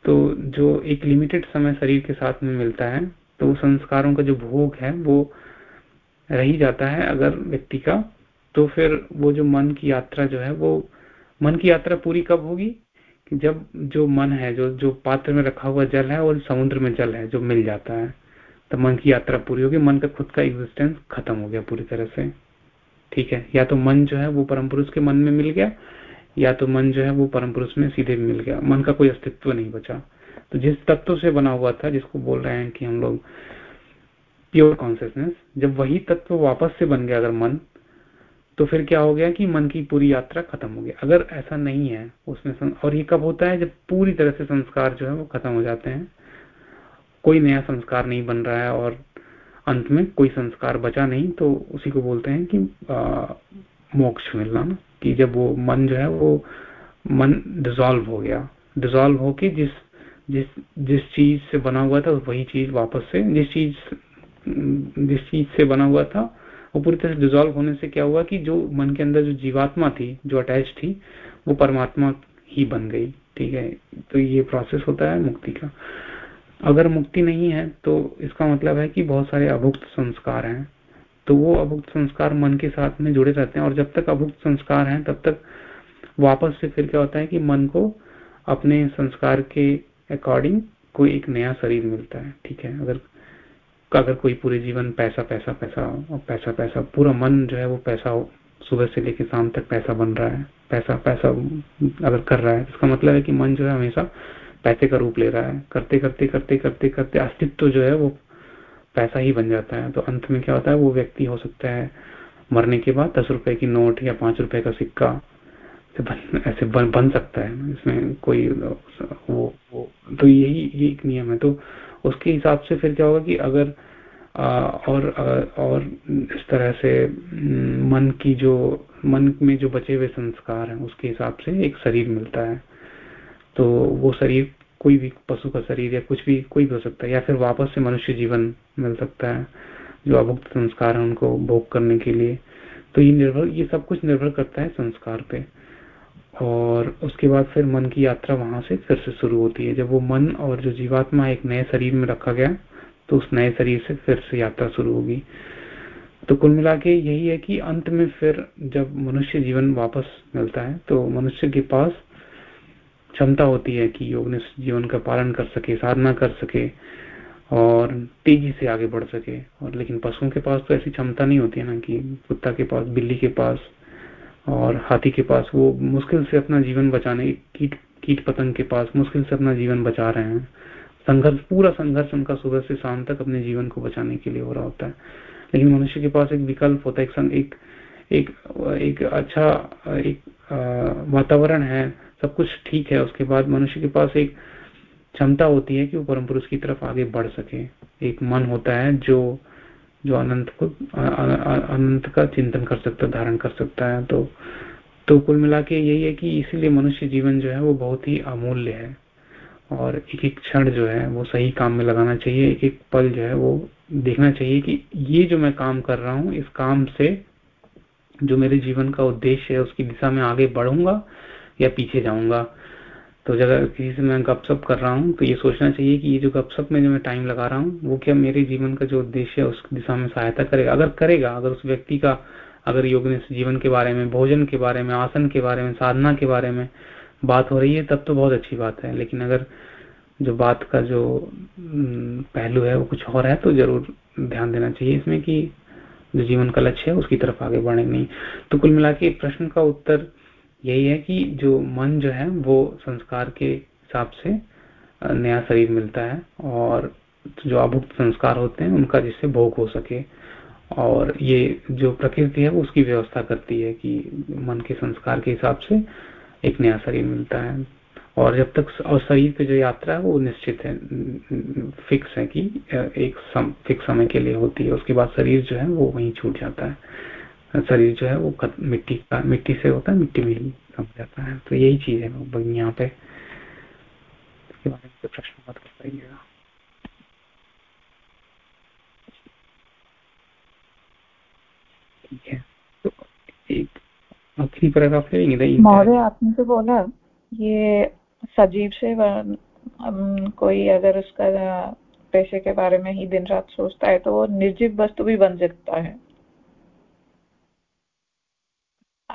तो जो एक लिमिटेड समय शरीर के साथ में मिलता है तो वो संस्कारों का जो भोग है, वो रही जाता है अगर व्यक्ति का। तो फिर वो जो मन की यात्रा जो है, वो, मन की यात्रा पूरी कब होगी? कि जब जो मन है, जो जो पात्र में रखा हुआ जल है और समुद्र में जल है, जो मिल जाता है। तो मन की यात्रा पूरी होगी, मन का खुद का एग्जिस्टेंस खत्म हो गया पूरी तरह से। ठीक है? या तो मन जो है, वो परम पुरुष के मन में मिल गया, या तो मन जो है, वो परम पुरुष में सीधे मिल गया। मन का कोई अस्तित्व नहीं बचा। तो जिस तत्व से बना हुआ था, जिसको बोल रहे हैं कि हम लोग प्योर कॉन्सियसनेस जब वही तत्व वापस से बन गया अगर मन तो फिर क्या हो गया कि मन की पूरी यात्रा खत्म हो गई। अगर ऐसा नहीं है उसमें सं... और ये कब होता है? जब पूरी तरह से संस्कार जो है वो खत्म हो जाते हैं। कोई नया संस्कार नहीं बन रहा है और अंत में कोई संस्कार बचा नहीं तो उसी को बोलते हैं कि आ, मोक्ष मिलना। कि जब वो मन जो है वो मन डिजोल्व हो गया। डिजोल्व होके जिस जिस जिस चीज़ से बना हुआ था वही चीज़ वापस से जिस चीज़ जिस चीज़ से बना हुआ था वो पूरी तरह डिजोल्व होने से क्या हुआ कि जो मन के अंदर जो जीवात्मा थी, जो अटैच थी, वो परमात्मा ही बन गई, ठीक है? तो ये प्रोसेस होता है मुक्ति का। अगर मुक्ति नहीं है तो इसका मतलब है कि बहुत सारे अभुक्त संस्कार हैं। तो वो अभुक्त संस्कार मन के साथ में जुड़े रहते हैं और जब तक अभुक्त संस्कार हैं, तब तक वापस से फिर क्या होता है कि मन को अपने संस्कार के अकॉर्डिंग कोई एक नया शरीर मिलता है, ठीक है? अगर अगर कोई पूरे जीवन पैसा पैसा पैसा पैसा पैसा पूरा मन जो है वो पैसा सुबह से लेकर शाम तक पैसा बन रहा है पैसा पैसा अगर कर रहा है इसका मतलब है कि मन जो है हमेशा पैसे का रूप ले रहा है। करते करते करते करते करते अस्तित्व जो है वो पैसा ही बन जाता है। तो अंत में क्या होता है वो व्यक्ति हो सकता है मरने के बाद दस रुपए की नोट या पाँच रुपए का सिक्का बन, ऐसे बन, बन सकता है। इसमें कोई वो, वो तो यही ये एक नियम है। तो उसके हिसाब से फिर क्या होगा कि अगर आ, और आ, और इस तरह से मन की जो मन में जो बचे हुए संस्कार हैं उसके हिसाब से एक शरीर मिलता है। तो वो शरीर कोई भी पशु का शरीर या कुछ भी कोई भी हो सकता है या फिर वापस से मनुष्य जीवन मिल सकता है जो अभुक्त संस्कार है उनको भोग करने के लिए। तो ये निर्भर ये सब कुछ निर्भर करता है संस्कार पे। और उसके बाद फिर मन की यात्रा वहाँ से फिर से शुरू होती है। जब वो मन और जो जीवात्मा एक नए शरीर में रखा गया तो उस नए शरीर से फिर से यात्रा शुरू होगी। तो कुल मिला के यही है कि अंत में फिर जब मनुष्य जीवन वापस मिलता है तो मनुष्य के पास क्षमता होती है कि योग जीवन का पालन कर सके, साधना कर सके और तेज़ी से आगे बढ़ सके। और लेकिन पशुओं के पास तो ऐसी क्षमता नहीं होती है ना कि कुत्ता के पास, बिल्ली के पास और हाथी के पास वो मुश्किल से अपना जीवन बचाने, कीट कीट पतंग के पास मुश्किल से अपना जीवन बचा रहे हैं। संघर्ष, पूरा संघर्ष उनका सुबह से शाम तक अपने जीवन को बचाने के लिए हो रहा होता है। लेकिन मनुष्य के पास एक विकल्प होता है, एक एक एक एक अच्छा एक वातावरण है, सब कुछ ठीक है, उसके बाद मनुष्य के पास एक क्षमता होती है कि वो परम पुरुष की तरफ़ आगे बढ़ सके। एक मन होता है जो जो अनंत को अनंत का चिंतन कर सकता है धारण कर सकता है तो तो कुल मिला के यही है कि इसीलिए मनुष्य जीवन जो है वो बहुत ही अमूल्य है। और एक एक क्षण जो है वो सही काम में लगाना चाहिए, एक एक पल जो है वो देखना चाहिए कि ये जो मैं काम कर रहा हूँ, इस काम से जो मेरे जीवन का उद्देश्य है, उसकी दिशा में आगे बढ़ूँगा या पीछे जाऊँगा। तो जब किसी से मैं गपशप कर रहा हूँ तो ये सोचना चाहिए कि ये जो गपशप में जो मैं टाइम लगा रहा हूँ, वो क्या मेरे जीवन का जो उद्देश्य है, उस दिशा में सहायता करेगा? अगर करेगा, अगर उस व्यक्ति का, अगर योग जीवन के बारे में, भोजन के बारे में, आसन के बारे में, साधना के बारे में बात हो रही है, तब तो बहुत अच्छी बात है। लेकिन अगर जो बात का जो पहलू है, वो कुछ और है तो ज़रूर ध्यान देना चाहिए इसमें कि जो जीवन का लक्ष्य है, उसकी तरफ़ आगे बढ़े। नहीं तो कुल मिला के प्रश्न का उत्तर यही है कि जो मन जो है वो संस्कार के हिसाब से नया शरीर मिलता है और जो अभुक्त संस्कार होते हैं उनका जिससे भोग हो सके। और ये जो प्रकृति है वो उसकी व्यवस्था करती है कि मन के संस्कार के हिसाब से एक नया शरीर मिलता है। और जब तक और शरीर की जो यात्रा है वो निश्चित है फिक्स है कि एक सम, फिक्स समय के लिए होती है। उसके बाद शरीर जो है वो वहीं छूट जाता है। शरीर जो है वो मिट्टी का, मिट्टी से होता है, मिट्टी में ही सम जाता है। तो यही चीज़ है यहाँ पे इसके बारे में प्रश्न मत कर पाइएगा ठीक है। तो एक आखिरी लेंगे महोदय, आपने तो बोला, ये सजीव से कोई अगर उसका पैसे के बारे में ही दिन रात सोचता है तो वो निर्जीव वस्तु भी बन सकता है।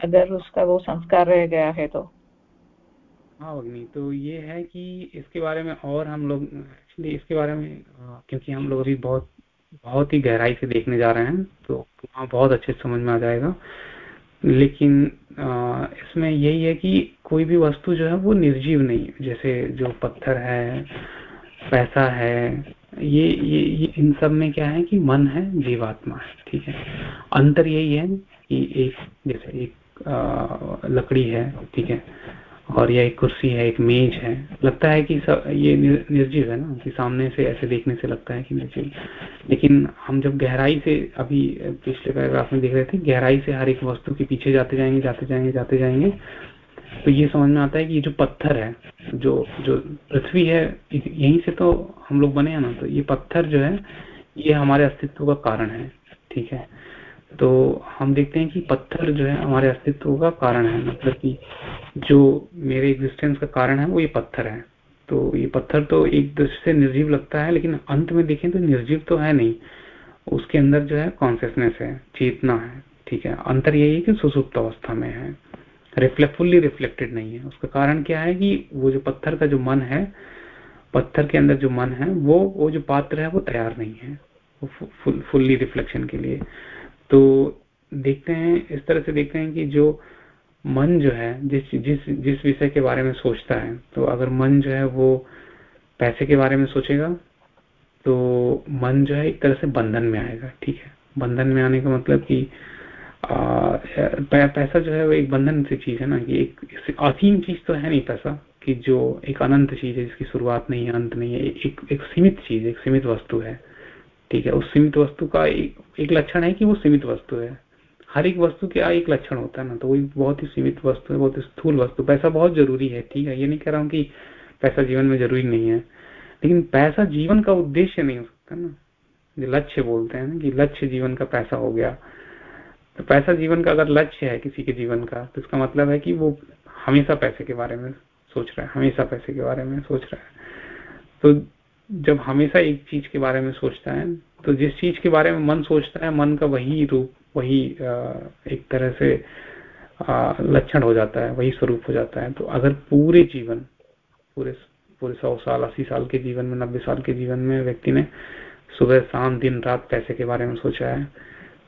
अगर उसका वो संस्कार रह गया है तो। हाँ अग्नि तो ये है कि इसके बारे में और हम लोग एक्चुअली इसके बारे में क्योंकि हम लोग अभी बहुत बहुत ही गहराई से देखने जा रहे हैं तो वहाँ बहुत अच्छे समझ में आ जाएगा। लेकिन इसमें यही है कि कोई भी वस्तु जो है वो निर्जीव नहीं जैसे जो पत्थर है पैसा है ये ये, ये इन सब में क्या है कि मन है जीवात्मा है ठीक है। अंतर यही है कि एक जैसे एक लकड़ी है, ठीक है, और यह एक कुर्सी है, एक मेज है। लगता है कि सब ये निर्जीव है ना, कि सामने से, ऐसे देखने से लगता है कि निर्जीव। लेकिन हम जब गहराई से, अभी पिछले पैराग्राफ में देख रहे थे, गहराई से हर एक वस्तु के पीछे जाते जाएँगे जाते जाएँगे जाते जाएँगे तो ये समझ में आता है कि ये जो पत्थर है, जो जो पृथ्वी है यहीं से तो हम लोग बने हैं ना तो ये पत्थर जो है, ये हमारे अस्तित्व का कारण है, ठीक है। तो हम देखते हैं कि पत्थर जो है हमारे अस्तित्व का कारण है। मतलब कि जो मेरे एग्जिस्टेंस का कारण है, वो ये पत्थर है। तो ये पत्थर तो एक दृष्टि से निर्जीव लगता है, लेकिन अंत में देखें तो निर्जीव तो है नहीं। उसके अंदर जो है कॉन्सियसनेस है, चेतना है, ठीक है। अंतर यही है कि सुसुप्त अवस्था में है। रिफ्लेक्ट फुल्ली रिफ्लेक्टेड नहीं है। उसका कारण क्या है कि वो जो पत्थर का जो मन है, पत्थर के अंदर जो मन है, वो वो जो पात्र है, वो तैयार नहीं है। फुल्ली रिफ्लेक्शन के लिए। तो देखते हैं इस तरह से देखते हैं कि जो मन जो है जिस जिस जिस विषय के बारे में सोचता है तो अगर मन जो है वो पैसे के बारे में सोचेगा तो मन जो है एक तरह से बंधन में आएगा ठीक है? बंधन में आने का मतलब कि आ, पैसा जो है वो एक बंधन से चीज़ है ना कि एक असीम चीज़ तो है नहीं पैसा कि जो एक अनंत चीज़ है जिसकी शुरुआत नहीं है अंत नहीं है एक एक सीमित चीज़ एक सीमित वस्तु है। ठीक है उस सीमित वस्तु का एक, लक्षण है कि वो सीमित वस्तु है। हर एक वस्तु का एक लक्षण होता है ना तो वो बहुत ही सीमित वस्तु है बहुत ही स्थूल वस्तु। पैसा बहुत ज़रूरी है ठीक है ये नहीं कह रहा हूँ कि पैसा जीवन में ज़रूरी नहीं है लेकिन पैसा जीवन का उद्देश्य नहीं हो सकता ना। जो लक्ष्य बोलते हैं ना कि लक्ष्य जीवन का पैसा हो गया। तो पैसा जीवन का अगर लक्ष्य है किसी के जीवन का तो इसका मतलब है कि वो हमेशा पैसे के बारे में सोच रहा है हमेशा पैसे के बारे में सोच रहा है। तो जब हमेशा एक चीज़ के बारे में सोचता है तो जिस चीज़ के बारे में मन सोचता है, मन का वही रूप, वही एक तरह से लक्षण हो जाता है, वही स्वरूप हो जाता है। तो अगर पूरे जीवन, पूरे पूरे सौ साल, अस्सी साल के जीवन में, नब्बे साल के जीवन में व्यक्ति ने सुबह, शाम, दिन, रात पैसे के बारे में सोचा है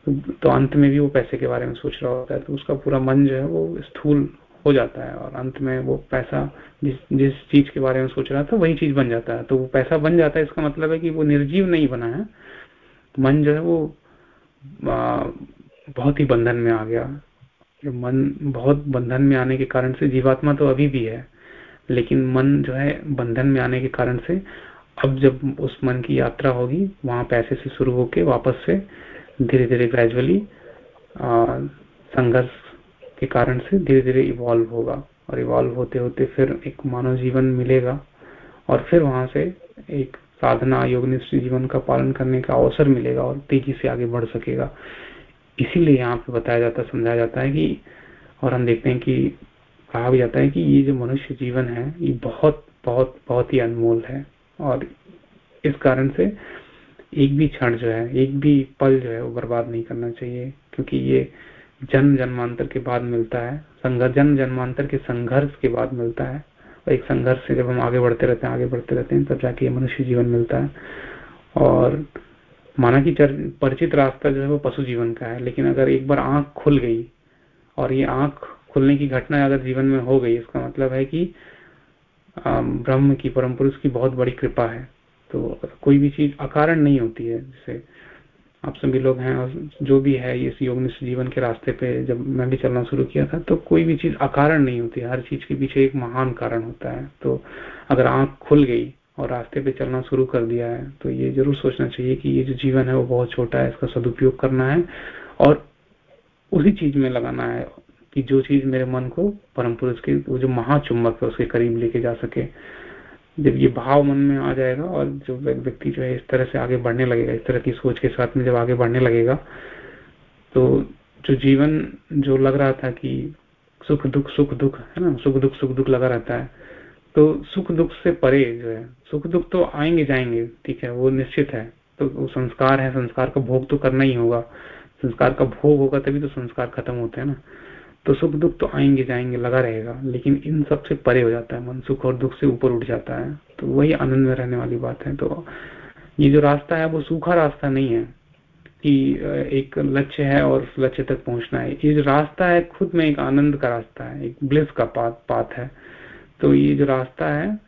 तो अंत में भी वो पैसे के बारे में सोच रहा होता है तो उसका पूरा मन जो है वो स्थूल हो जाता है और अंत में वो पैसा जिस जिस चीज़ के बारे में सोच रहा था, वही चीज़ बन जाता है। तो वो पैसा बन जाता है, इसका मतलब है कि वो निर्जीव नहीं बना है। मन जो है वो बहुत ही बंधन में आ गया। मन बहुत बंधन में आने के कारण से, जीवात्मा तो अभी भी है, लेकिन मन जो है बंधन में आने के कारण से, अब जब उस मन की यात्रा होगी, वहाँ पैसे से शुरू होके वापस से धीरे धीरे ग्रेजुअली संघर्ष के कारण से धीरे धीरे इवॉल्व होगा। और इवॉल्व होते होते फिर एक मानव जीवन मिलेगा और फिर वहाँ से एक साधना योग जीवन का पालन करने का अवसर मिलेगा और तेज़ी से आगे बढ़ सकेगा। इसीलिए यहाँ पे बताया जाता, समझाया जाता है कि और हम देखते हैं कि कहा भी जाता है कि ये जो मनुष्य जीवन है, ये बहुत बहुत बहुत ही अनमोल है। और इस कारण से एक भी क्षण जो है, एक भी पल जो है वो बर्बाद नहीं करना चाहिए, क्योंकि ये जन्म जन्मांतर के बाद मिलता है। संघर्ष जन्म जन्मांतर के संघर्ष के बाद मिलता है। और एक संघर्ष से जब हम आगे बढ़ते रहते हैं, आगे बढ़ते रहते हैं, तब जाके मनुष्य जीवन मिलता है। और माना कि परिचित रास्ता जो है वो पशु जीवन का है, लेकिन अगर एक बार आँख खुल गई, और ये आँख खुलने की घटना अगर जीवन में हो गई, इसका मतलब है कि ब्रह्म की, परम पुरुष की बहुत बड़ी कृपा है। तो कोई भी चीज़ अकारण नहीं होती है, जैसे आप सभी लोग हैं और जो भी है इस योग जीवन के रास्ते पे जब मैं भी चलना शुरू किया था तो कोई भी चीज़ अकारण नहीं होती। हर चीज़ के पीछे एक महान कारण होता है। तो अगर आँख खुल गई और रास्ते पे चलना शुरू कर दिया है तो ये ज़रूर सोचना चाहिए कि ये जो जीवन है वो बहुत छोटा है, इसका सदुपयोग करना है और उसी चीज़ में लगाना है कि जो चीज़ मेरे मन को परम पुरुष के, वो जो महाचुंबक है, उसके करीब लेके जा सके। जब ये भाव मन में आ जाएगा और जो व्यक्ति जो है इस तरह से आगे बढ़ने लगेगा, इस तरह की सोच के साथ में जब आगे बढ़ने लगेगा तो जो जीवन जो लग रहा था कि सुख दुख सुख दुख, है ना, सुख दुख सुख दुख लगा रहता है तो सुख दुख से परे जो है, सुख दुख तो आएँगे जाएँगे, ठीक है, वो निश्चित है तो वो संस्कार है, संस्कार का भोग तो करना ही होगा, संस्कार का भोग होगा तभी तो संस्कार खत्म होते हैं ना। तो सुख दुख तो आएँगे जाएँगे, लगा रहेगा, लेकिन इन सबसे परे हो जाता है मन, सुख और दुख से ऊपर उठ जाता है। तो वही आनंद में रहने वाली बात है। तो ये जो रास्ता है, वो सूखा रास्ता नहीं है कि एक लक्ष्य है और लक्ष्य तक पहुँचना है। ये जो रास्ता है, खुद में एक आनंद का रास्ता है, एक ब्लिस का पाथ पाथ है। तो ये जो रास्ता है,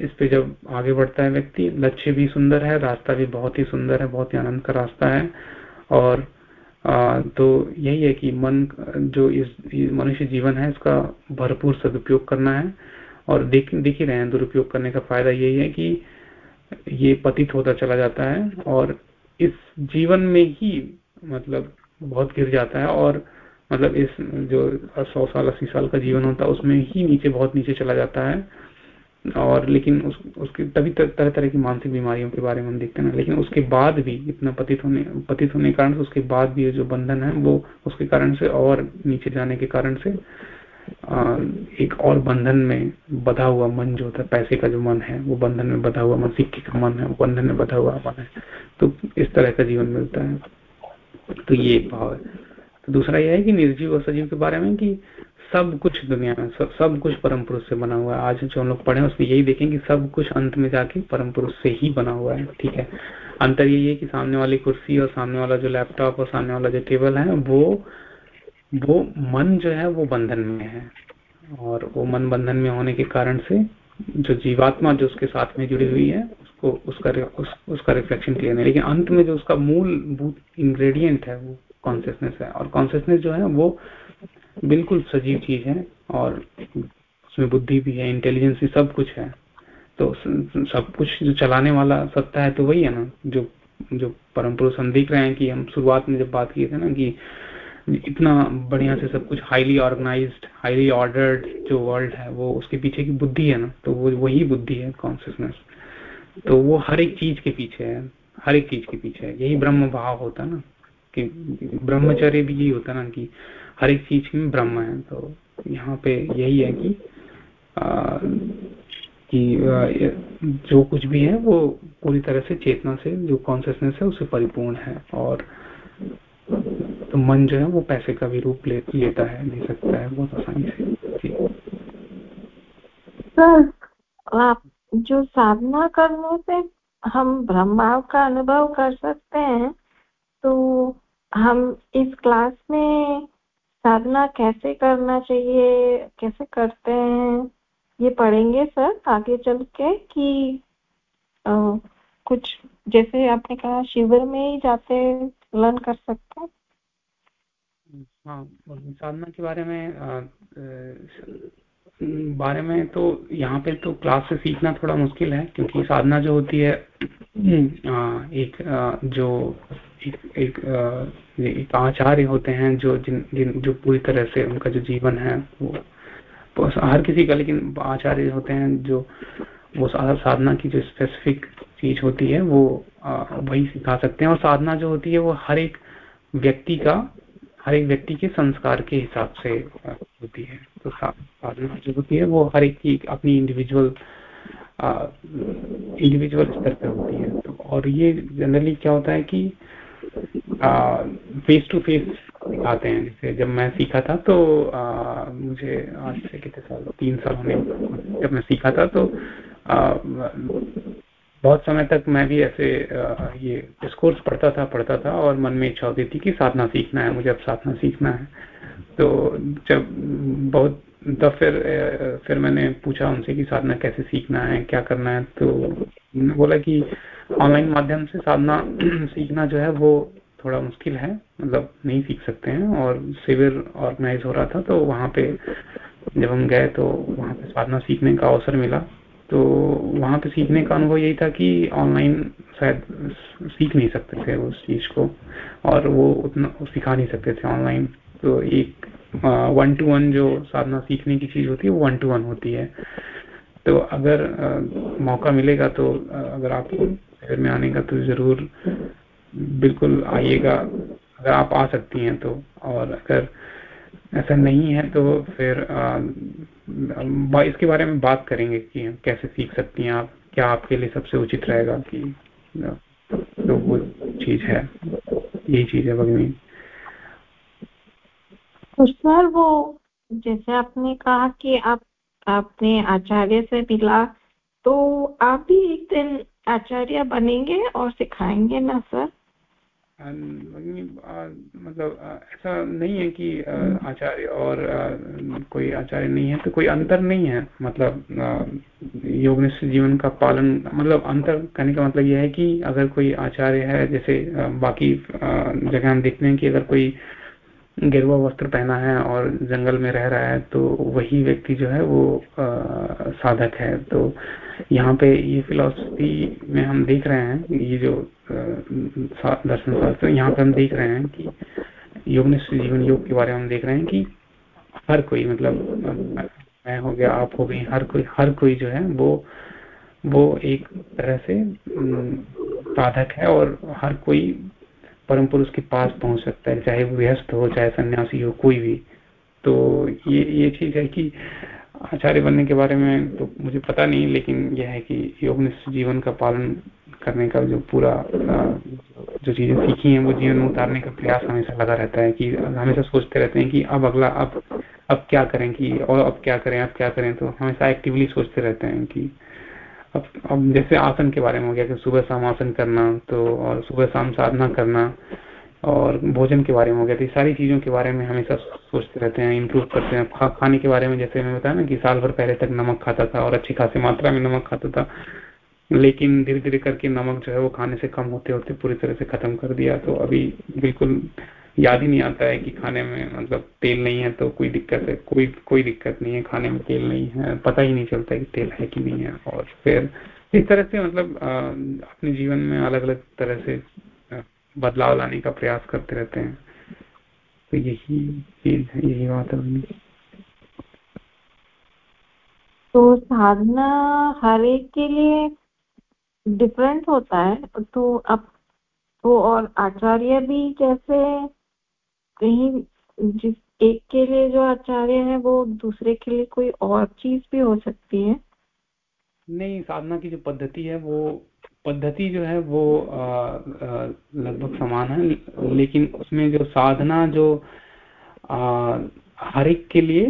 इस पे जब आगे बढ़ता है व्यक्ति, लक्ष्य भी सुंदर है, रास्ता भी बहुत ही सुंदर है, बहुत ही आनंद का रास्ता है। और तो यही है कि मन जो इस मनुष्य जीवन है इसका भरपूर सदुपयोग करना है। और देख देख ही रहे हैं, दुरुपयोग करने का फ़ायदा यही है कि ये पतित होता चला जाता है और इस जीवन में ही मतलब बहुत गिर जाता है और मतलब इस जो सौ साल, अस्सी साल का जीवन होता है, उसमें ही नीचे, बहुत नीचे चला जाता है। और लेकिन उस, उसके तभी तरह तरह की मानसिक बीमारियों के बारे में हम देखते हैं लेकिन उसके बाद भी इतना पतित होने पतित होने के कारण से उसके बाद भी जो बंधन है वो उसके कारण से और नीचे जाने के कारण से एक और बंधन में बधा हुआ मन जो होता है पैसे का जो मन है वो बंधन में बधा हुआ मन सिक्के का मन है वो बंधन में बधा हुआ मन है। तो इस तरह का जीवन मिलता है। तो ये भाव है। तो दूसरा यह है कि निर्जीव और सजीव के बारे में कि सब कुछ दुनिया में सब सब कुछ परम पुरुष से बना हुआ है। आज जो हम लोग पढ़े उसमें यही देखें कि सब कुछ अंत में जाके परम पुरुष से ही बना हुआ है ठीक है? अंतर यही है कि सामने वाली कुर्सी और सामने वाला जो लैपटॉप और सामने वाला जो टेबल है वो वो मन जो है वो बंधन में है। और वो मन बंधन में होने के कारण से जो जीवात्मा जो उसके साथ में जुड़ी हुई है उसको उसका उस, उसका रिफ्लेक्शन क्लियर नहीं लेकिन अंत में जो उसका मूल इंग्रेडिएंट है वो कॉन्सियसनेस है। और कॉन्सियसनेस जो है वो बिल्कुल सजीव चीज़ है और उसमें बुद्धि भी है इंटेलिजेंस भी सब कुछ है। तो सब कुछ जो चलाने वाला सत्ता है तो वही है ना, जो जो परम पुरुष हम देख रहे हैं कि हम शुरुआत में जब बात किए थे ना कि इतना बढ़िया से सब कुछ हाईली ऑर्गेनाइज हाईली ऑर्डर्ड जो वर्ल्ड है, वो उसके पीछे की बुद्धि है ना तो वो, वही बुद्धि है कॉन्सियसनेस तो वो हर एक चीज़ के पीछे है, हर एक चीज़ के पीछे है। यही ब्रह्म भाव होता है ना, कि ब्रह्मचर्य भी यही होता ना कि हर एक चीज़ में ब्रह्म है। तो यहाँ पे यही है कि आ, कि जो कुछ भी है वो पूरी तरह से चेतना से जो कॉन्सियसनेस है उससे परिपूर्ण है। और तो मन जो है वो पैसे का भी रूप ले, लेता है ले सकता है बहुत आसानी से। सर आप जो साधना करने से हम ब्रह्माव का अनुभव कर सकते हैं तो हम इस क्लास में साधना कैसे करना चाहिए? कैसे करते हैं? ये पढ़ेंगे सर आगे चल के कि कुछ जैसे आपने कहा शिविर में ही जाते लर्न कर सकते हैं। हाँ साधना के बारे में आ, बारे में तो यहाँ पे तो क्लास से सीखना थोड़ा मुश्किल है क्योंकि साधना जो होती है आ, एक आ, जो एक, एक, एक आचार्य होते हैं जो जिन जिन जो पूरी तरह से उनका जो जीवन है वो हर किसी का लेकिन आचार्य होते हैं जो वो साधना की जो स्पेसिफिक चीज़ होती है वो वही सिखा सकते हैं। और साधना जो होती है वो हर एक व्यक्ति का हर एक व्यक्ति के संस्कार के हिसाब से होती है। तो साधना जो होती है वो हर एक की अपनी इंडिविजुअल इंडिविजुअल स्तर पर होती है। तो और ये जनरली क्या होता है कि फेस टू फेस आते हैं। जैसे जब मैं सीखा था तो आ, मुझे आज से कितने साल तीन साल होने जब मैं सीखा था तो आ, बहुत समय तक मैं भी ऐसे आ, ये डिस्कोर्स पढ़ता था पढ़ता था और मन में इच्छा होती थी कि साधना सीखना है मुझे अब साधना सीखना है। तो जब बहुत तब फिर फिर मैंने पूछा उनसे कि साधना कैसे सीखना है क्या करना है तो बोला कि ऑनलाइन माध्यम से साधना, सीखना जो है वो थोड़ा मुश्किल है। मतलब नहीं सीख सकते हैं और शिविर ऑर्गेनाइज हो रहा था तो वहाँ पे जब हम गए तो वहाँ पे साधना सीखने का अवसर मिला। तो वहाँ पे सीखने का अनुभव यही था कि ऑनलाइन शायद सीख नहीं सकते थे उस चीज़ को और वो उतना सिखा नहीं सकते थे ऑनलाइन। तो एक वन टू वन जो साधना सीखने की चीज़ होती है वो वन टू वन होती है। तो अगर आ, मौका मिलेगा तो अगर आपको शहर में आने का तो ज़रूर बिल्कुल आइएगा। अगर आप आ सकती हैं तो और अगर ऐसा नहीं है तो फिर आ, इसके बारे में बात करेंगे कि कैसे सीख सकती हैं आप क्या आपके लिए सबसे उचित रहेगा कि तो वो चीज़ है। यही चीज़ है भगनी तो सर वो जैसे आपने कहा कि आप अपने आचार्य से मिला तो आप भी एक दिन आचार्य बनेंगे और सिखाएँगे ना, सर? मतलब ऐसा नहीं है कि आचार्य और कोई आचार्य नहीं है तो कोई अंतर नहीं है। मतलब योग जीवन का पालन मतलब अंतर करने का मतलब यह है कि अगर कोई आचार्य है, जैसे बाकी जगह हम देखते हैं कि अगर कोई गेरुआ वस्त्र पहना है और जंगल में रह रहा है तो वही व्यक्ति जो है वो आ, साधक है। तो यहाँ पे ये फिलोसफी में हम देख रहे हैं ये जो दर्शन शास्त्र यहाँ पे हम देख रहे हैं कि योग जीवन योग के बारे में हम देख रहे हैं कि हर कोई मतलब मैं हो गया आप हो गई हर कोई हर कोई जो है वो वो एक तरह से साधक है और हर कोई परम पुरुष के पास पहुँच सकता है, चाहे वो व्यस्त हो, चाहे सन्यासी हो, कोई भी। तो ये ये चीज़ है कि आचार्य बनने के बारे में तो मुझे पता नहीं, लेकिन यह है कि योग जीवन का पालन करने का जो पूरा जो चीज़ें सीखी हैं, वो जीवन में उतारने का प्रयास हमेशा लगा रहता है कि हमेशा सोचते रहते हैं कि अब अगला, अब अब क्या करें कि, और अब क्या करें, अब क्या करें तो हमेशा एक्टिवली सोचते रहते हैं कि अब अब जैसे आसन के बारे में हो गया कि सुबह शाम आसन करना तो और सुबह शाम साधना करना और भोजन के बारे में हो गया तो सारी चीज़ों के बारे में हमेशा सोचते रहते हैं इम्प्रूव करते हैं। खा, खाने के बारे में जैसे मैं बताया ना कि साल भर पहले तक नमक खाता था और अच्छी खासी मात्रा में नमक खाता था लेकिन धीरे धीरे करके नमक जो है वो खाने से कम होते होते पूरी तरह से खत्म कर दिया। तो अभी बिल्कुल याद ही नहीं आता है कि खाने में मतलब तेल नहीं है तो कोई दिक्कत है, कोई कोई दिक्कत नहीं है, खाने में तेल नहीं है, पता ही नहीं चलता कि तेल है कि नहीं है। और फिर इस तरह से मतलब अपने जीवन में अलग अलग तरह से बदलाव लाने का प्रयास करते रहते हैं। तो यही चीज़ है यही बात है तो साधना हर एक के लिए डिफरेंट होता है तो अब तो और आचार्य भी जैसे कहीं जिस एक के लिए जो आचार्य है, वो दूसरे के लिए कोई और चीज़ भी हो सकती है? नहीं, साधना की जो पद्धति है, वो पद्धति जो है, वो लगभग समान है, लेकिन उसमें जो साधना, जो हर एक के लिए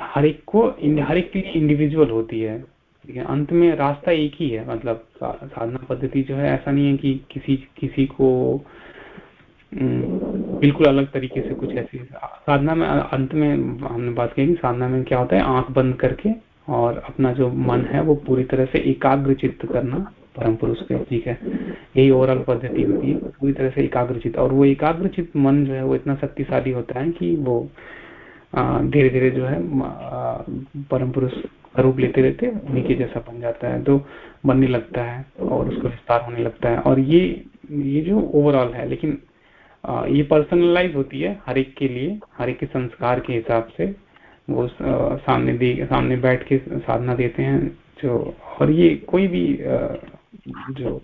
हर एक को हर एक के लिए इंडिविजुअल होती है। ठीक है, अंत में रास्ता एक ही है मतलब साधना पद्धति जो है, ऐसा नहीं है कि किसी किसी को बिल्कुल अलग तरीके से कुछ ऐसी साधना में, अंत में हमने बात की कि साधना में क्या होता है, आँख बंद करके और अपना जो मन है वो पूरी तरह से एकाग्र चित्त करना परम पुरुष के, ठीक है? यही ओवरऑल पद्धति होती है, पूरी तरह से एकाग्र चित्त। और वो एकाग्र चित्त मन जो है वो इतना शक्तिशाली होता है कि वो धीरे धीरे जो है परम पुरुष रूप लेते लेते उन्हीं के जैसा बन जाता है तो बनने लगता है और उसका विस्तार होने लगता है। और ये ये जो ओवरऑल है, लेकिन ये पर्सनलाइज होती है हर एक के लिए, हर एक के संस्कार के हिसाब से। वो सामने दे, सामने बैठ के साधना देते हैं, जो, और ये कोई भी जो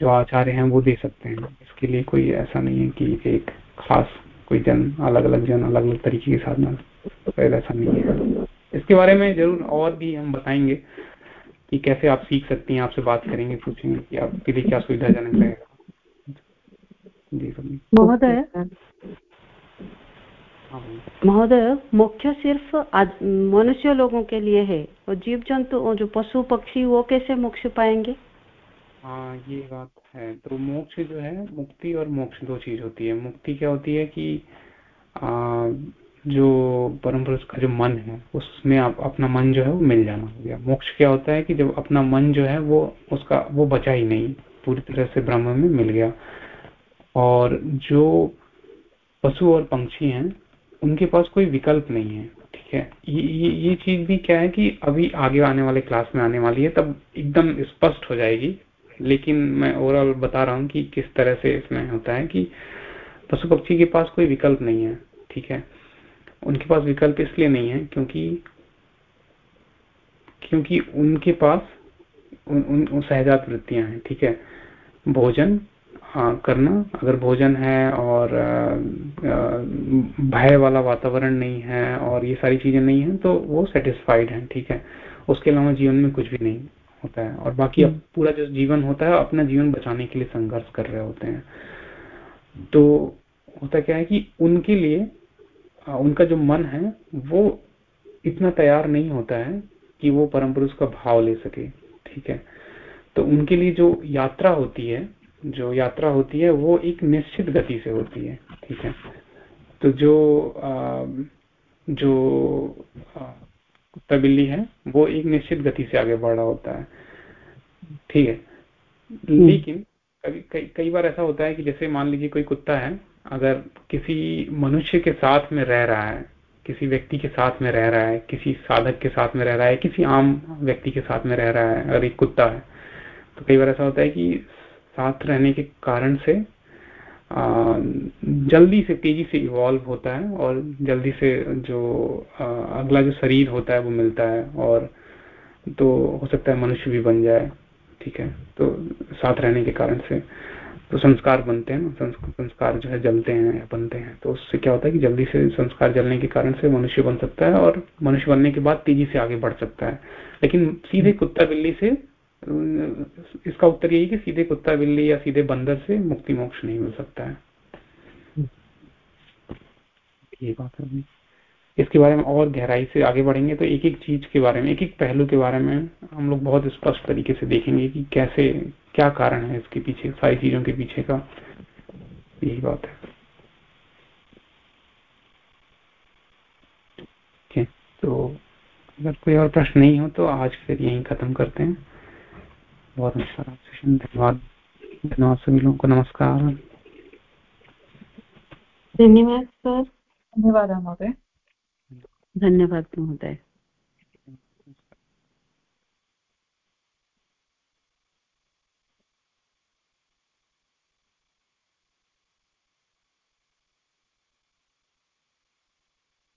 जो आचार्य हैं वो दे सकते हैं। इसके लिए कोई ऐसा नहीं है कि एक खास कोई जन अलग अलग जन अलग अलग तरीके की साधना ऐसा नहीं है। इसके बारे में ज़रूर और भी हम बताएँगे। कि कैसे आप सीख सकती हैं आपसे बात करेंगे पूछेंगे कि आपके लिए क्या सुविधाजनक रहेगा। जी महोदय। हाँ महोदय मोक्ष सिर्फ़ मनुष्य लोगों के लिए है और जीव जंतु जो पशु पक्षी वो कैसे मोक्ष पाएँगे? हाँ ये बात है। तो मोक्ष जो है मुक्ति और मोक्ष दो चीज़ होती है। मुक्ति क्या होती है कि जो परम पुरुष का जो मन है उसमें आप अपना मन जो है वो मिल जाना हो गया। मोक्ष क्या होता है कि जब अपना मन जो है वो उसका वो बचा ही नहीं पूरी तरह से ब्रह्म में मिल गया। और जो पशु और पंक्षी हैं उनके पास कोई विकल्प नहीं है ठीक है? ये ये, चीज़ भी क्या है कि अभी आगे आने वाले क्लास में आने वाली है तब एकदम स्पष्ट हो जाएगी। लेकिन मैं ओवरऑल बता रहा हूँ कि किस तरह से इसमें होता है कि पशु पक्षी के पास कोई विकल्प नहीं है ठीक है? उनके पास विकल्प इसलिए नहीं है क्योंकि क्योंकि उनके पास उन, उन, उन सहजात वृत्तियाँ हैं ठीक है? भोजन हाँ करना अगर भोजन है और भय वाला वातावरण नहीं है और ये सारी चीज़ें नहीं है तो वो सेटिस्फाइड है ठीक है? उसके अलावा जीवन में कुछ भी नहीं होता है। और बाकी अब पूरा जो जीवन होता है अपना जीवन बचाने के लिए संघर्ष कर रहे होते हैं। तो होता क्या है कि उनके लिए उनका जो मन है वो इतना तैयार नहीं होता है कि वो परम पुरुष का भाव ले सके ठीक है? तो उनके लिए जो यात्रा होती है जो यात्रा होती है वो एक निश्चित गति से होती है ठीक है? तो जो आ, जो कुत्ता बिल्ली है वो एक निश्चित गति से आगे बढ़ रहा होता है ठीक है? हम्म। लेकिन कभी कई कई बार ऐसा होता है कि जैसे मान लीजिए कोई कुत्ता है अगर किसी मनुष्य के साथ में रह रहा है किसी व्यक्ति के साथ में रह रहा है किसी साधक के साथ में रह रहा है किसी आम व्यक्ति के साथ में रह रहा है अगर एक कुत्ता है तो कई बार ऐसा होता है कि साथ रहने के कारण से आ, जल्दी से तेज़ी से इवॉल्व होता है और जल्दी से जो आ, अगला जो शरीर होता है वो मिलता है और तो हो सकता है मनुष्य भी बन जाए ठीक है? तो साथ रहने के कारण से। तो संस्कार बनते हैं ना संस्कार जो है जलते हैं या बनते हैं। तो उससे क्या होता है कि जल्दी से संस्कार जलने के कारण से मनुष्य बन सकता है और मनुष्य बनने के बाद तेज़ी से आगे बढ़ सकता है। लेकिन सीधे कुत्ता बिल्ली से इसका उत्तर यही कि सीधे कुत्ता बिल्ली या सीधे बंदर से मुक्ति मोक्ष नहीं मिल सकता है। ये बात है। इसके बारे में और गहराई से आगे बढ़ेंगे तो एक एक चीज़ के बारे में एक एक पहलू के बारे में हम लोग बहुत स्पष्ट तरीके से देखेंगे कि कैसे क्या कारण है इसके पीछे सारी चीज़ों के पीछे का। यही बात है। okay, तो अगर कोई और प्रश्न नहीं हो तो आज फिर यही खत्म करते हैं। बहुत अच्छा सेशन धन्यवाद। धन्यवाद सभी लोगों को नमस्कार। धन्यवाद सर। धन्यवाद महोदय। धन्यवाद महोदय।